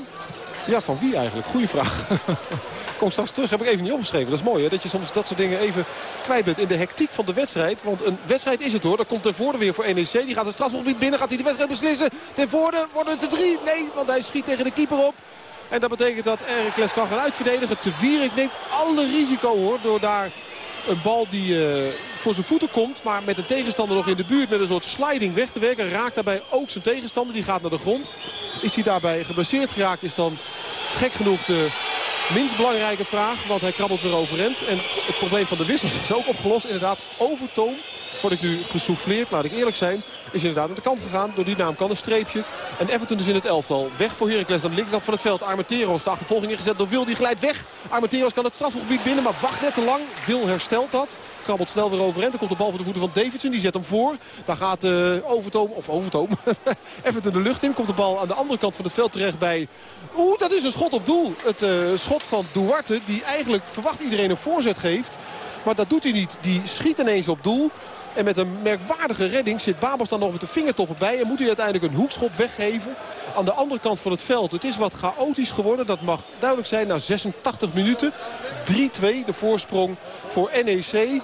Ja, van wie eigenlijk? Goeie vraag. [laughs] Kom straks terug, heb ik even niet opgeschreven. Dat is mooi hè, dat je soms dat soort dingen even kwijt bent in de hectiek van de wedstrijd. Want een wedstrijd is het hoor. Dan komt Ten Voorde weer voor NEC. Die gaat het strafgebied binnen, gaat hij de wedstrijd beslissen. Ten Voorde wordt het er drie. Nee, want hij schiet tegen de keeper op. En dat betekent dat Heracles kan gaan uitverdedigen. Te Wierik neemt alle risico hoor, door daar een bal die uh, voor zijn voeten komt. Maar met de tegenstander nog in de buurt met een soort sliding weg te werken. Raakt daarbij ook zijn tegenstander. Die gaat naar de grond. Is hij daarbij geblesseerd geraakt is dan gek genoeg de minst belangrijke vraag. Want hij krabbelt weer overend. En het probleem van de wissels is ook opgelost. Inderdaad, Overtoom word ik nu gesouffleerd, laat ik eerlijk zijn. Is inderdaad aan de kant gegaan. Door die naam kan een streepje. En Everton dus in het elftal. Weg voor Heracles aan de linkerkant van het veld. Armenteros, de achtervolging ingezet door Wil. Die glijdt weg. Armenteros kan het strafgebied binnen, maar wacht net te lang. Wil herstelt dat. Krabbelt snel weer overend. Dan komt de bal voor de voeten van Davidson. Die zet hem voor. Daar gaat uh, Overtoom, of Overtoom, [laughs] Everton de lucht in. Komt de bal aan de andere kant van het veld terecht bij... Oeh, dat is een schot op doel. Het uh, schot van Duarte, die eigenlijk verwacht iedereen een voorzet geeft. Maar dat doet hij niet. Die schiet ineens op doel. En met een merkwaardige redding zit Babos dan nog met de vingertoppen bij. En moet hij uiteindelijk een hoekschop weggeven aan de andere kant van het veld. Het is wat chaotisch geworden. Dat mag duidelijk zijn na 86 minuten. 3-2 de voorsprong voor NEC.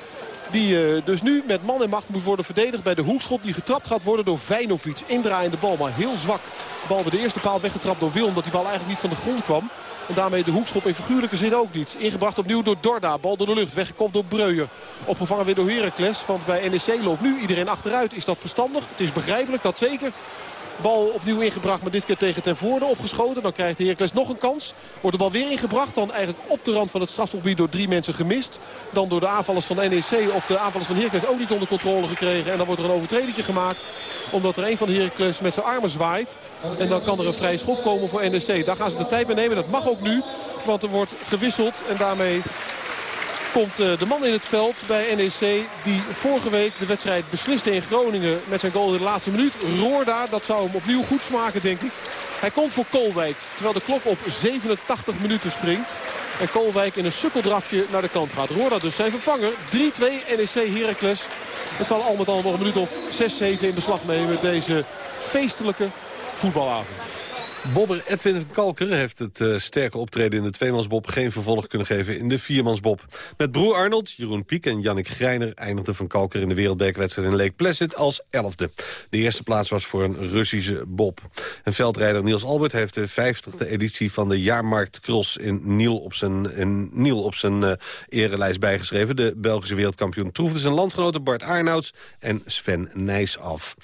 Die uh, dus nu met man en macht moet worden verdedigd bij de hoekschop. Die getrapt gaat worden door Vijnovic. Indraaiende bal, maar heel zwak. De bal bij de eerste paal weggetrapt door Wil. Omdat die bal eigenlijk niet van de grond kwam. En daarmee de hoekschop in figuurlijke zin ook niet. Ingebracht opnieuw door Dorda. Bal door de lucht. Weggekomen door Breuer. Opgevangen weer door Heracles. Want bij NEC loopt nu iedereen achteruit. Is dat verstandig? Het is begrijpelijk, dat zeker. Bal opnieuw ingebracht, maar dit keer tegen ten voorde opgeschoten. Dan krijgt Heracles nog een kans. Wordt de bal weer ingebracht. Dan eigenlijk op de rand van het strafgebied door drie mensen gemist. Dan door de aanvallers van NEC of de aanvallers van Heracles ook niet onder controle gekregen. En dan wordt er een overtreding gemaakt. Omdat er een van Heracles met zijn armen zwaait. En dan kan er een vrije schop komen voor NEC. Daar gaan ze de tijd mee nemen. Dat mag ook nu. Want er wordt gewisseld. En daarmee komt eh, de man in het veld bij NEC die vorige week de wedstrijd besliste in Groningen met zijn goal in de laatste minuut. Roorda, dat zou hem opnieuw goed smaken denk ik. Hij komt voor Kolwijk terwijl de klok op 87 minuten springt. En Kolwijk in een sukkeldrafje naar de kant gaat. Roorda dus zijn vervanger. 3-2 NEC Heracles. Het zal al met al nog een minuut of 6-7 in beslag nemen deze feestelijke voetbalavond. Bobber Edwin Kalker heeft het uh, sterke optreden in de tweemansbob... geen vervolg kunnen geven in de viermansbob. Met broer Arnold, Jeroen Piek en Jannik Greiner... eindigde Van Kalker in de wereldbekerwedstrijd in Lake Placid als elfde. De eerste plaats was voor een Russische bob. En veldrijder Niels Albert heeft de vijftigste editie... van de Jaarmarkt Cross in Niel op zijn, in Niel op zijn uh, erelijst bijgeschreven. De Belgische wereldkampioen troefde zijn landgenoten Bart Arnouds en Sven Nijs af.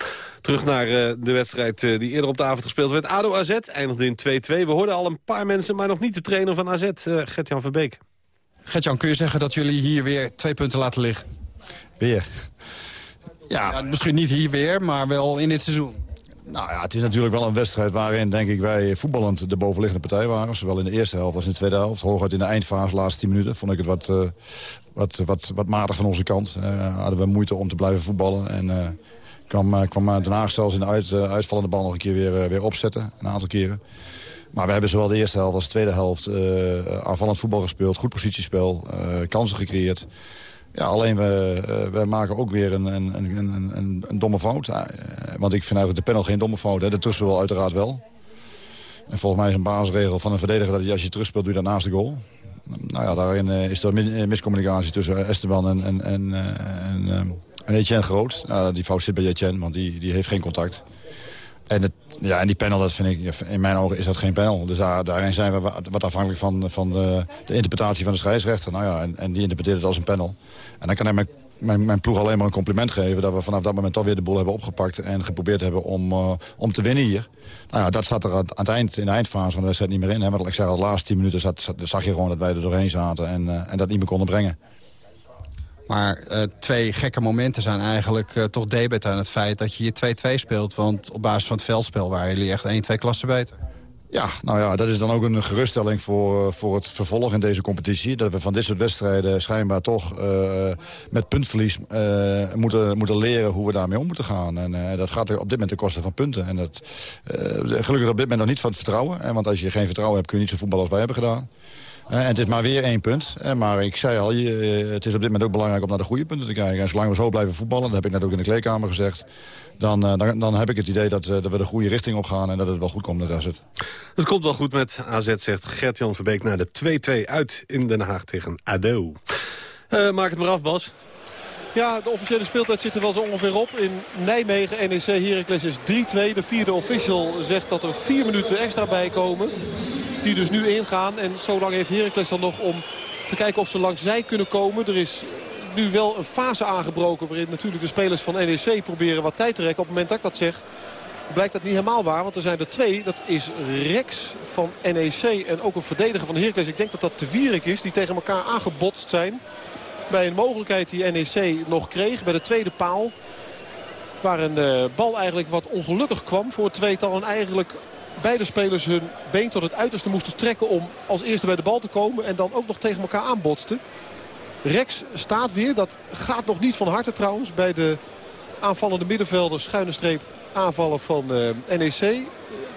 Terug naar uh, de wedstrijd uh, die eerder op de avond gespeeld werd. ADO AZ eindigde in 2-2. We hoorden al een paar mensen, maar nog niet de trainer van AZ, uh, Gert-Jan Verbeek. Gert-Jan, kun je zeggen dat jullie hier weer twee punten laten liggen? Weer? Ja. ja. Misschien niet hier weer, maar wel in dit seizoen. Nou ja, het is natuurlijk wel een wedstrijd waarin denk ik wij voetballend de bovenliggende partij waren. Zowel in de eerste helft als in de tweede helft. Hooguit in de eindfase, de laatste tien minuten, vond ik het wat, uh, wat, wat, wat matig van onze kant. Uh, hadden we moeite om te blijven voetballen en... Uh, kwam, kwam Den Haag zelfs in de uit, uitvallende bal nog een keer weer, weer opzetten. Een aantal keren. Maar we hebben zowel de eerste helft als de tweede helft aanvallend voetbal gespeeld. Goed positiespel, kansen gecreëerd. Ja, alleen we, we maken ook weer een, een, een, een, een domme fout. want ik vind eigenlijk de panel geen domme fout. Hè. De terugspel uiteraard wel. En volgens mij is een basisregel van een verdediger... dat als je terugspeelt, doe je dat naast de goal. Nou ja, daarin is er miscommunicatie tussen Esteban en, en, en, en en Etienne Groot, nou, die fout zit bij Etienne, want die, die heeft geen contact. En, het, ja, en die panel, dat vind ik, in mijn ogen is dat geen panel. Dus daar, daarin zijn we wat afhankelijk van, van de, de interpretatie van de scheidsrechter. Nou ja, en, en die interpreteert het als een panel. En dan kan hij mijn, mijn, mijn, ploeg alleen maar een compliment geven... dat we vanaf dat moment toch weer de boel hebben opgepakt... en geprobeerd hebben om, uh, om te winnen hier. Nou ja, dat zat er aan het eind, in de eindfase van de wedstrijd niet meer in. Hè? Want ik zei al, de laatste tien minuten zat, zag je gewoon dat wij er doorheen zaten... en, uh, en dat niet meer konden brengen. Maar uh, twee gekke momenten zijn eigenlijk uh, toch debet aan het feit dat je hier 2-2 speelt. Want op basis van het veldspel waren jullie echt 1-2 klassen beter. Ja, nou ja, dat is dan ook een geruststelling voor, voor het vervolg in deze competitie. Dat we van dit soort wedstrijden schijnbaar toch met puntverlies moeten, moeten leren hoe we daarmee om moeten gaan. En dat gaat op dit moment ten koste van punten. En dat, gelukkig op dit moment nog niet van het vertrouwen. Hè, want als je geen vertrouwen hebt kun je niet zo voetballen als wij hebben gedaan. Uh, en het is maar weer één punt. Uh, maar ik zei al, je, het is op dit moment ook belangrijk om naar de goede punten te kijken. En zolang we zo blijven voetballen, dat heb ik net ook in de kleedkamer gezegd... dan, uh, dan, dan heb ik het idee dat, dat we de goede richting op gaan en dat het wel goed komt met AZ. Het komt wel goed met AZ, zegt Gert-Jan Verbeek... naar de 2-2 uit in Den Haag tegen ADO. maak het maar af, Bas. Ja, de officiële speeltijd zit er wel zo ongeveer op. In Nijmegen, NEC Heracles is 3-2. De vierde official zegt dat er vier minuten extra bij komen. Die dus nu ingaan. En zo lang heeft Heracles dan nog om te kijken of ze langs zij kunnen komen. Er is nu wel een fase aangebroken waarin natuurlijk de spelers van NEC proberen wat tijd te rekken. Op het moment dat ik dat zeg blijkt dat niet helemaal waar. Want er zijn er twee. Dat is Rex van NEC en ook een verdediger van Heracles. Ik denk dat dat te Wierik is die tegen elkaar aangebotst zijn. Bij een mogelijkheid die NEC nog kreeg bij de tweede paal. Waar een uh, bal eigenlijk wat ongelukkig kwam voor het tweetal. En eigenlijk beide spelers hun been tot het uiterste moesten trekken om als eerste bij de bal te komen. En dan ook nog tegen elkaar aanbotsten. Rex staat weer. Dat gaat nog niet van harte trouwens bij de aanvallende middenvelder. Schuine streep aanvallen van uh, NEC.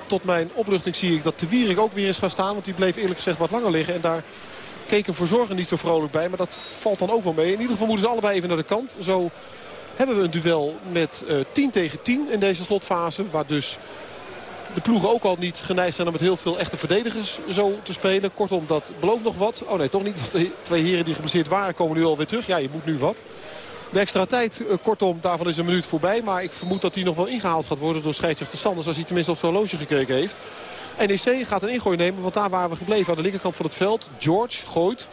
Tot mijn opluchting zie ik dat de Wierik ook weer eens gaan staan. Want die bleef eerlijk gezegd wat langer liggen. En daar keken verzorgen niet zo vrolijk bij. Maar dat valt dan ook wel mee. In ieder geval moeten ze allebei even naar de kant. Zo hebben we een duel met uh, 10 tegen 10 in deze slotfase. Waar dus de ploegen ook al niet geneigd zijn om met heel veel echte verdedigers zo te spelen. Kortom, dat belooft nog wat. Oh nee, toch niet. De twee heren die geblesseerd waren komen nu alweer terug. Ja, je moet nu wat. De extra tijd, uh, kortom, daarvan is een minuut voorbij. Maar ik vermoed dat die nog wel ingehaald gaat worden door scheidsrechter Sanders. Als hij tenminste op zijn horloge gekeken heeft. NEC gaat een ingooi nemen, want daar waren we gebleven aan de linkerkant van het veld. George gooit.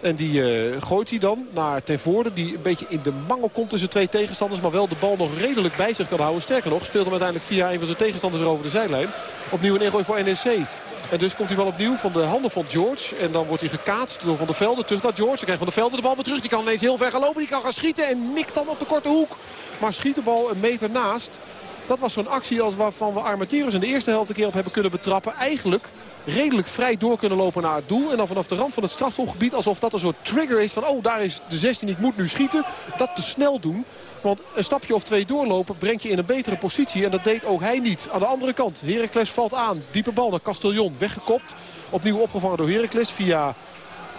En die uh, gooit hij dan naar Ten Voorde. Die een beetje in de mangel komt tussen twee tegenstanders. Maar wel de bal nog redelijk bij zich kan houden. Sterker nog, speelt hem uiteindelijk via een van zijn tegenstanders weer over de zijlijn. Opnieuw een ingooi voor NEC. En dus komt hij wel opnieuw van de handen van George. En dan wordt hij gekaatst door Van der Velde terug naar George. Dan krijgt Van der Velde de bal weer terug. Die kan ineens heel ver gaan lopen. Die kan gaan schieten en mikt dan op de korte hoek. Maar schiet de bal een meter naast. Dat was zo'n actie als waarvan we Armenteros in de eerste helft een keer op hebben kunnen betrappen. Eigenlijk redelijk vrij door kunnen lopen naar het doel. En dan vanaf de rand van het strafschopgebied alsof dat een soort trigger is van... oh, daar is de 16, ik moet nu schieten. Dat te snel doen. Want een stapje of twee doorlopen brengt je in een betere positie. En dat deed ook hij niet. Aan de andere kant, Heracles valt aan. Diepe bal naar Castellon, weggekopt. Opnieuw opgevangen door Heracles via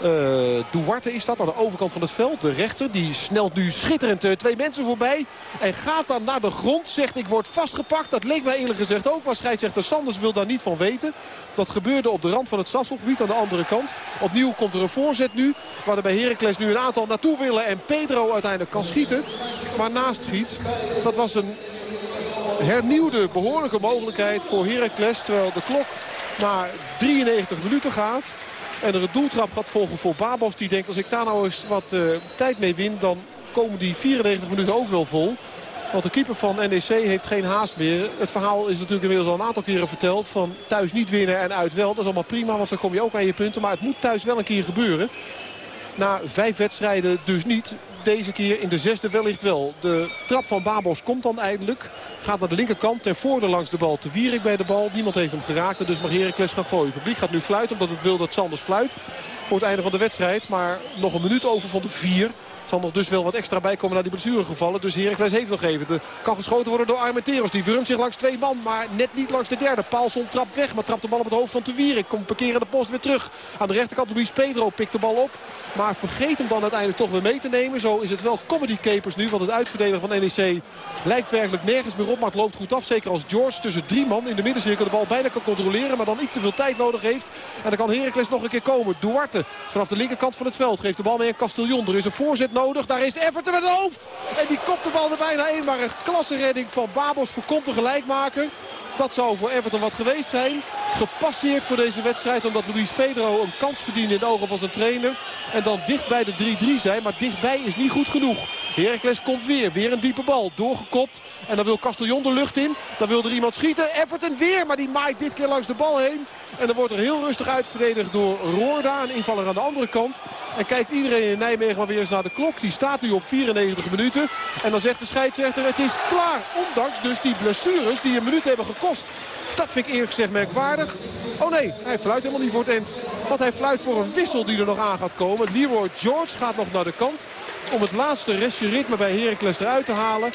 uh, Duarte is dat aan de overkant van het veld. De rechter die snelt nu schitterend uh, twee mensen voorbij. En gaat dan naar de grond. Zegt ik word vastgepakt. Dat leek mij eerlijk gezegd ook. Maar scheidsrechter Sanders wil daar niet van weten. Dat gebeurde op de rand van het strafschopgebied aan de andere kant. Opnieuw komt er een voorzet nu. Waar er bij Heracles nu een aantal naartoe willen. En Pedro uiteindelijk kan schieten. Maar naast schiet. Dat was een hernieuwde behoorlijke mogelijkheid voor Heracles. Terwijl de klok naar 93 minuten gaat. En er een doeltrap gaat volgen voor Babos. Die denkt als ik daar nou eens wat uh, tijd mee win. Dan komen die 94 minuten ook wel vol. Want de keeper van NEC heeft geen haast meer. Het verhaal is natuurlijk inmiddels al een aantal keren verteld. Van thuis niet winnen en uit wel. Dat is allemaal prima, want zo kom je ook aan je punten. Maar het moet thuis wel een keer gebeuren. Na vijf wedstrijden dus niet deze keer in de zesde wellicht wel. De trap van Babos komt dan eindelijk. Gaat naar de linkerkant. Ter voorde langs de bal. Te Wierik bij de bal. Niemand heeft hem geraakt. Dus mag Heracles gaan gooien. Het publiek gaat nu fluiten omdat het wil dat Sanders fluit. Voor het einde van de wedstrijd. Maar nog een minuut over van de vier zal nog dus wel wat extra bijkomen naar die blessuregevallen. Dus Heracles heeft nog even. De kan geschoten worden door Armenteros. Die wurmt zich langs twee man, maar net niet langs de derde. Paulson trapt weg, maar trapt de bal op het hoofd van Te Komt parkeren de post weer terug. Aan de rechterkant Luis Pedro pikt de bal op. Maar vergeet hem dan uiteindelijk toch weer mee te nemen. Zo is het wel comedy capers nu. Want het uitverdedigen van NEC lijkt werkelijk nergens meer op. Maar het loopt goed af. Zeker als George tussen drie man in de middencirkel de bal bijna kan controleren. Maar dan iets te veel tijd nodig heeft. En dan kan Heracles nog een keer komen. Duarte vanaf de linkerkant van het veld geeft de bal mee aan Castellon. Er is een voorzet Daar is Everton met het hoofd. En die kopt de bal er bijna in. Maar een klasse redding van Babos voorkomt de gelijkmaker. Dat zou voor Everton wat geweest zijn. Gepasseerd voor deze wedstrijd omdat Luis Pedro een kans verdiende in de ogen van zijn trainer. En dan dicht bij de 3-3 zijn. Maar dichtbij is niet goed genoeg. Heracles komt weer. Weer een diepe bal. Doorgekopt. En dan wil Castellon de lucht in. Dan wil er iemand schieten. Everton weer. Maar die maait dit keer langs de bal heen. En dan wordt er heel rustig uitverdedigd door Roorda. Een invaller aan de andere kant. En kijkt iedereen in Nijmegen maar weer eens naar de klok. Die staat nu op 94 minuten. En dan zegt de scheidsrechter het is klaar. Ondanks dus die blessures die een minuut hebben Dat vind ik eerlijk gezegd merkwaardig. Oh nee, hij fluit helemaal niet voor het end. Want hij fluit voor een wissel die er nog aan gaat komen. Leroy George gaat nog naar de kant. Om het laatste restje ritme bij Heracles eruit te halen.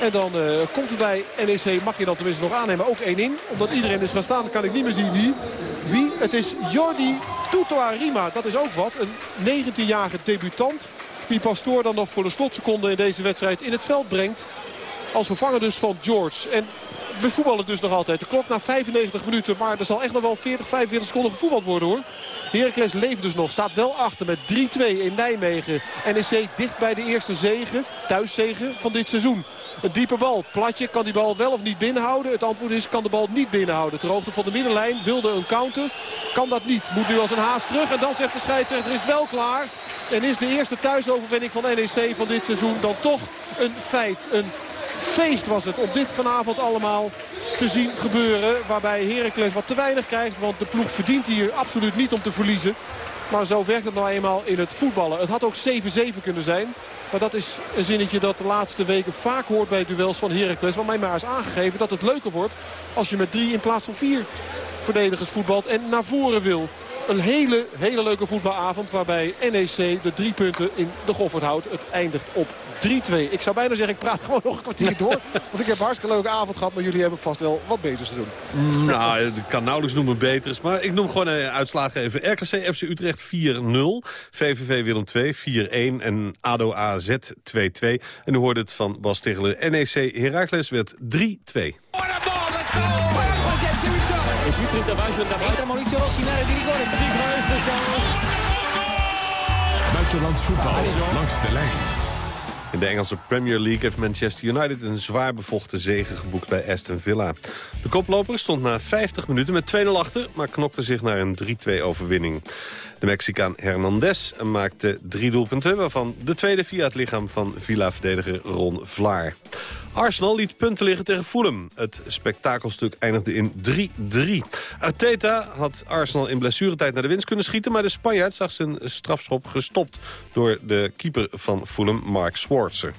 En dan uh, komt er bij NEC, mag je dan tenminste nog aannemen, ook één in. Omdat iedereen is gaan staan, kan ik niet meer zien wie. Wie? Het is Jordi Tutoarima. Dat is ook wat. Een 19-jarige debutant. Die Pastoor dan nog voor de slotseconde in deze wedstrijd in het veld brengt. Als vervanger dus van George. En we voetballen dus nog altijd. De klok na 95 minuten. Maar er zal echt nog wel 40, 45 seconden gevoetbald worden hoor. Heracles leeft dus nog. Staat wel achter met 3-2 in Nijmegen. NEC dicht bij de eerste zegen. Thuiszegen van dit seizoen. Een diepe bal. Platje kan die bal wel of niet binnenhouden. Het antwoord is kan de bal niet binnenhouden. Ter hoogte van de middenlijn wilde een counter. Kan dat niet. Moet nu als een haast terug. En dan zegt de scheidsrechter is het wel klaar. En is de eerste thuisoverwinning van NEC van dit seizoen dan toch een feit. Een feest was het om dit vanavond allemaal te zien gebeuren. Waarbij Heracles wat te weinig krijgt. Want de ploeg verdient hier absoluut niet om te verliezen. Maar zo werkt het nou eenmaal in het voetballen. Het had ook 7-7 kunnen zijn. Maar dat is een zinnetje dat de laatste weken vaak hoort bij duels van Heracles. Want mij maar is aangegeven dat het leuker wordt als je met drie in plaats van vier verdedigers voetbalt en naar voren wil. Een hele, hele leuke voetbalavond waarbij NEC de drie punten in de Goffert houdt. Het eindigt op 3-2. Ik zou bijna zeggen, ik praat [laughs] gewoon nog een kwartier door. Want ik heb een hartstikke leuke avond gehad, maar jullie hebben vast wel wat beters te doen. Nou, ik kan nauwelijks noemen beters. Maar ik noem gewoon een uitslagen even. RKC FC Utrecht 4-0. VVV Willem 2 4-1. En ADO AZ 2-2. En u hoorde het van Bas Tegelen. NEC Heracles werd 3-2. Buitenlands voetbal langs de lijn. In de Engelse Premier League heeft Manchester United een zwaar bevochten zege geboekt bij Aston Villa. De koploper stond na 50 minuten met 2-0 achter, maar knokte zich naar een 3-2 overwinning. De Mexicaan Hernandez maakte drie doelpunten... waarvan de tweede via het lichaam van Villa-verdediger Ron Vlaar. Arsenal liet punten liggen tegen Fulham. Het spektakelstuk eindigde in 3-3. Arteta had Arsenal in blessuretijd naar de winst kunnen schieten... maar de Spanjaard zag zijn strafschop gestopt... door de keeper van Fulham, Mark Schwarzer.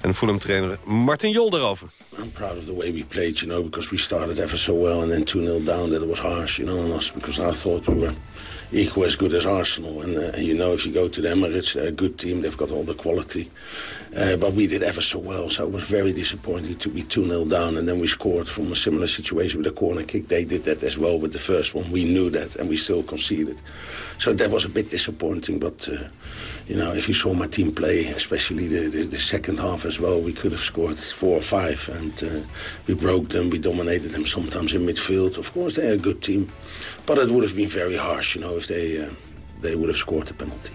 En Fulham-trainer Martin Jol daarover. I'm proud of the way we played, you know, because we started ever so well... and then 2-0 down, that was harsh, you know, because I thought we were equal as good as Arsenal. And, uh, you know, if you go to the Emirates, they're a good team. They've got all the quality. Uh, but we did ever so well, so it was very disappointing to be 2-0 down. And then we scored from a similar situation with a corner kick. They did that as well with the first one. We knew that, and we still conceded. So that was a bit disappointing. But, uh, you know, if you saw my team play, especially the, the, the, second half as well, we could have scored four or five. And uh, we broke them, we dominated them sometimes in midfield. Of course, they're a good team. But it would have been very harsh, you know, if they, uh, they would have scored the penalty.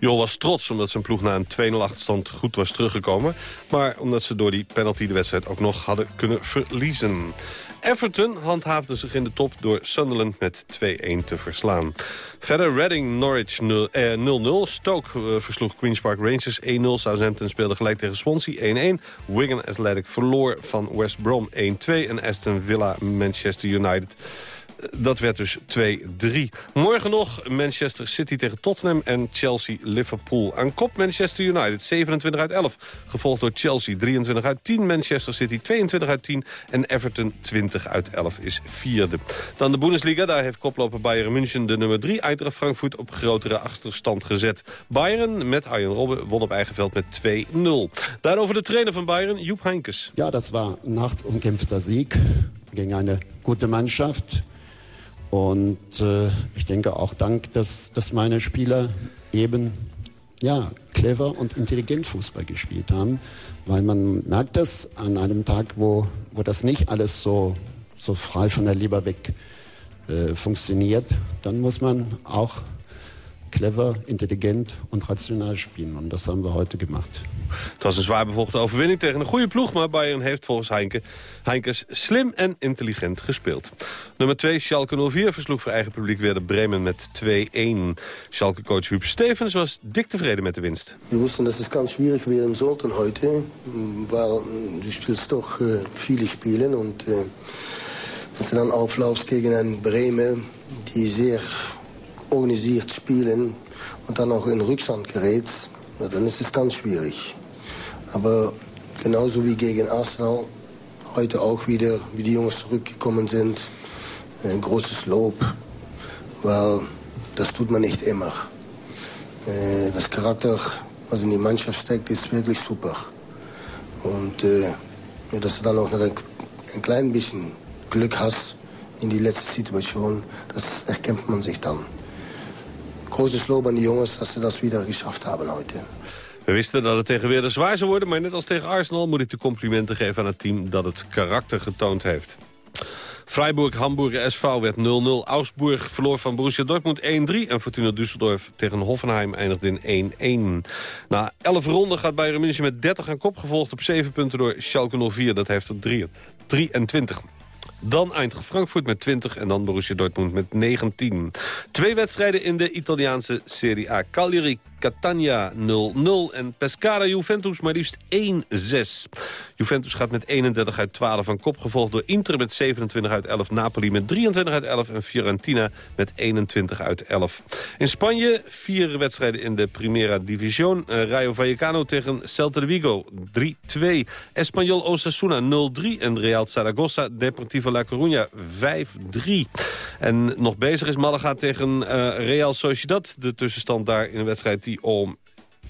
Jol was trots omdat zijn ploeg na een 2-0 achterstand goed was teruggekomen. Maar omdat ze door die penalty de wedstrijd ook nog hadden kunnen verliezen. Everton handhaafde zich in de top door Sunderland met 2-1 te verslaan. Verder Reading Norwich 0-0. Eh, Stoke uh, versloeg Queen's Park Rangers 1-0. Southampton speelde gelijk tegen Swansea 1-1. Wigan Athletic verloor van West Brom 1-2. En Aston Villa Manchester United dat werd dus 2-3. Morgen nog Manchester City tegen Tottenham en Chelsea-Liverpool. Aan kop Manchester United 27 uit 11. Gevolgd door Chelsea 23 uit 10. Manchester City 22 uit 10. En Everton 20 uit 11 is vierde. Dan de Bundesliga. Daar heeft koploper Bayern München de nummer 3. Eintracht Frankfurt op grotere achterstand gezet. Bayern met Arjen Robben won op eigen veld met 2-0. Daarover de trainer van Bayern, Joep Heinkes. Ja, dat was een hart umkämpfter Sieg gegen eine gute Mannschaft. Und äh, ich denke auch dank, dass, dass meine Spieler eben ja, clever und intelligent Fußball gespielt haben. Weil man merkt das an einem Tag, wo, wo das nicht alles so, so frei von der Leber weg äh, funktioniert, dann muss man auch clever, intelligent und rational spielen. Und das haben wir heute gemacht. Het was een zwaar bevochten overwinning tegen een goede ploeg... maar Bayern heeft volgens Heinke, Heinkes slim en intelligent gespeeld. Nummer 2, Schalke 04, versloeg voor eigen publiek weer de Bremen met 2-1. Schalke-coach Huub Stevens was dik tevreden met de winst. We wisten dat het ganz schwierig werden sollte heute, weil du spielst toch uh, viele Spielen und uh, als du dann auflaufst gegen einen Bremen, die sehr organisiert spielen und dann auch in Rückstand gerät, na, dann ist es ganz schwierig. Aber genauso wie gegen Arsenal, heute auch wieder, wie die Jungs zurückgekommen sind, ein großes Lob, weil das tut man nicht immer. Äh, das Charakter, was in die Mannschaft steckt, ist wirklich super. Und äh, dass du dann auch noch ein, ein klein bisschen Glück hast in die letzte Situation, das erkennt man sich dann. Großes Lob aan die jongens dat ze dat weer geschafft hebben heute. We wisten dat het tegen weer zwaar zou worden, maar net als tegen Arsenal moet ik de complimenten geven aan het team dat het karakter getoond heeft. Freiburg, Hamburg SV werd 0-0. Augsburg verloor van Borussia Dortmund 1-3. En Fortuna Düsseldorf tegen Hoffenheim eindigde in 1-1. Na 11 ronden gaat Bayern München met 30 aan kop... gevolgd op 7 punten door Schalke 04. Dat heeft er 23. Dan Eintracht Frankfurt met 20 en dan Borussia Dortmund met 19. Twee wedstrijden in de Italiaanse Serie A. Cagliari Catania 0-0 en Pescara Juventus maar liefst 1-6. Juventus gaat met 31 uit 12 van kop, gevolgd door Inter met 27 uit 11, Napoli met 23 uit 11 en Fiorentina met 21 uit 11. In Spanje vier wedstrijden in de Primera División. Uh, Rayo Vallecano tegen Celta de Vigo 3-2. Espanyol Osasuna 0-3 en Real Zaragoza Deportivo La Coruña 5-3. En nog bezig is Malaga tegen uh, Real Sociedad. De tussenstand daar in een wedstrijd die om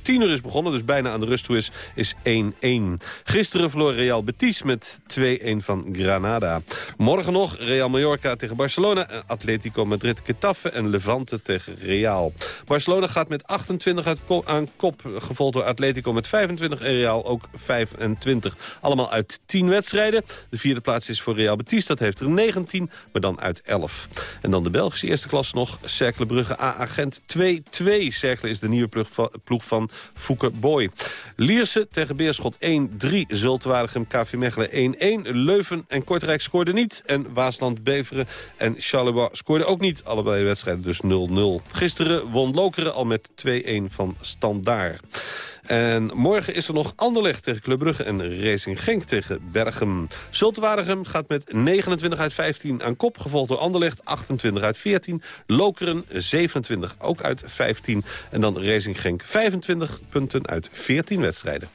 10 uur is begonnen, dus bijna aan de rust toe is, is 1-1. Gisteren verloor Real Betis met 2-1 van Granada. Morgen nog Real Mallorca tegen Barcelona, Atletico Madrid Getafe en Levante tegen Real. Barcelona gaat met 28 uit aan kop, gevolgd door Atletico met 25 en Real ook 25. Allemaal uit 10 wedstrijden. De vierde plaats is voor Real Betis, dat heeft er 19, maar dan uit 11. En dan de Belgische eerste klasse nog, Cercle Brugge A-agent 2-2. Cercle is de nieuwe ploeg van Fouke Boy. Lierse tegen Beerschot 1-3. Zultwaardigem KV Mechelen 1-1. Leuven en Kortrijk scoorden niet. En Waasland Beveren en Charleroi scoorden ook niet. Allebei wedstrijden dus 0-0. Gisteren won Lokeren al met 2-1 van Standaard. En morgen is er nog Anderlecht tegen Club Brugge en Racing Genk tegen Bergen. Zultwaardigem gaat met 29 uit 15 aan kop, gevolgd door Anderlecht 28 uit 14. Lokeren 27 ook uit 15. En dan Racing Genk 25 punten uit 14 wedstrijden.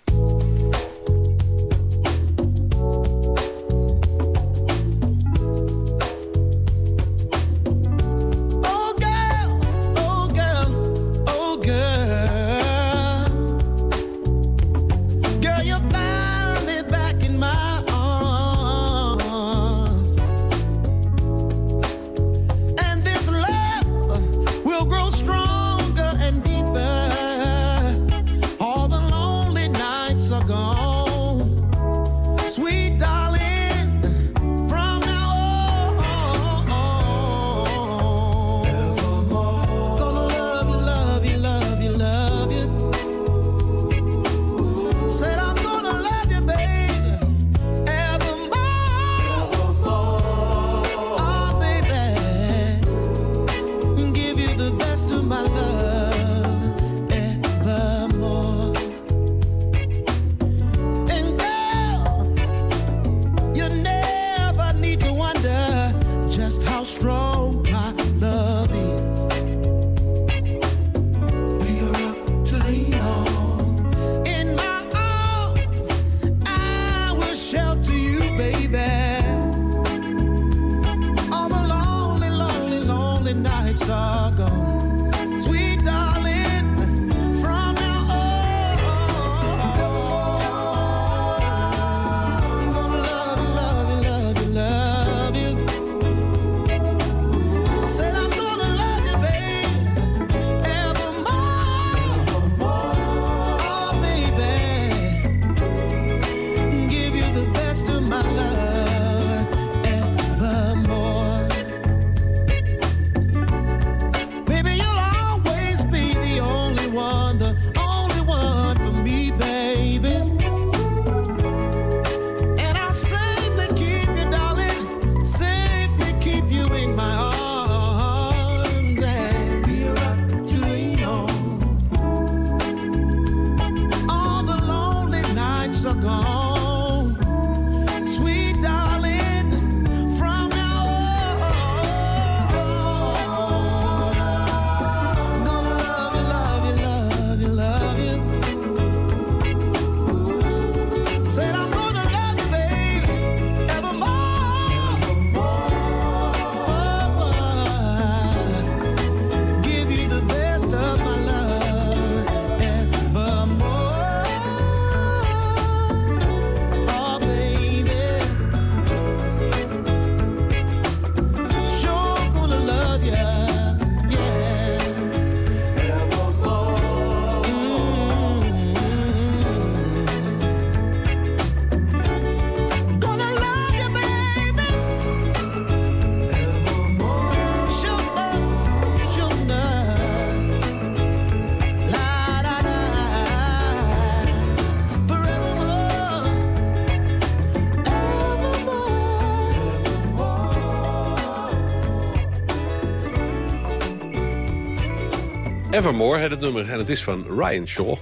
Evermore het nummer en het is van Ryan Shaw. Wat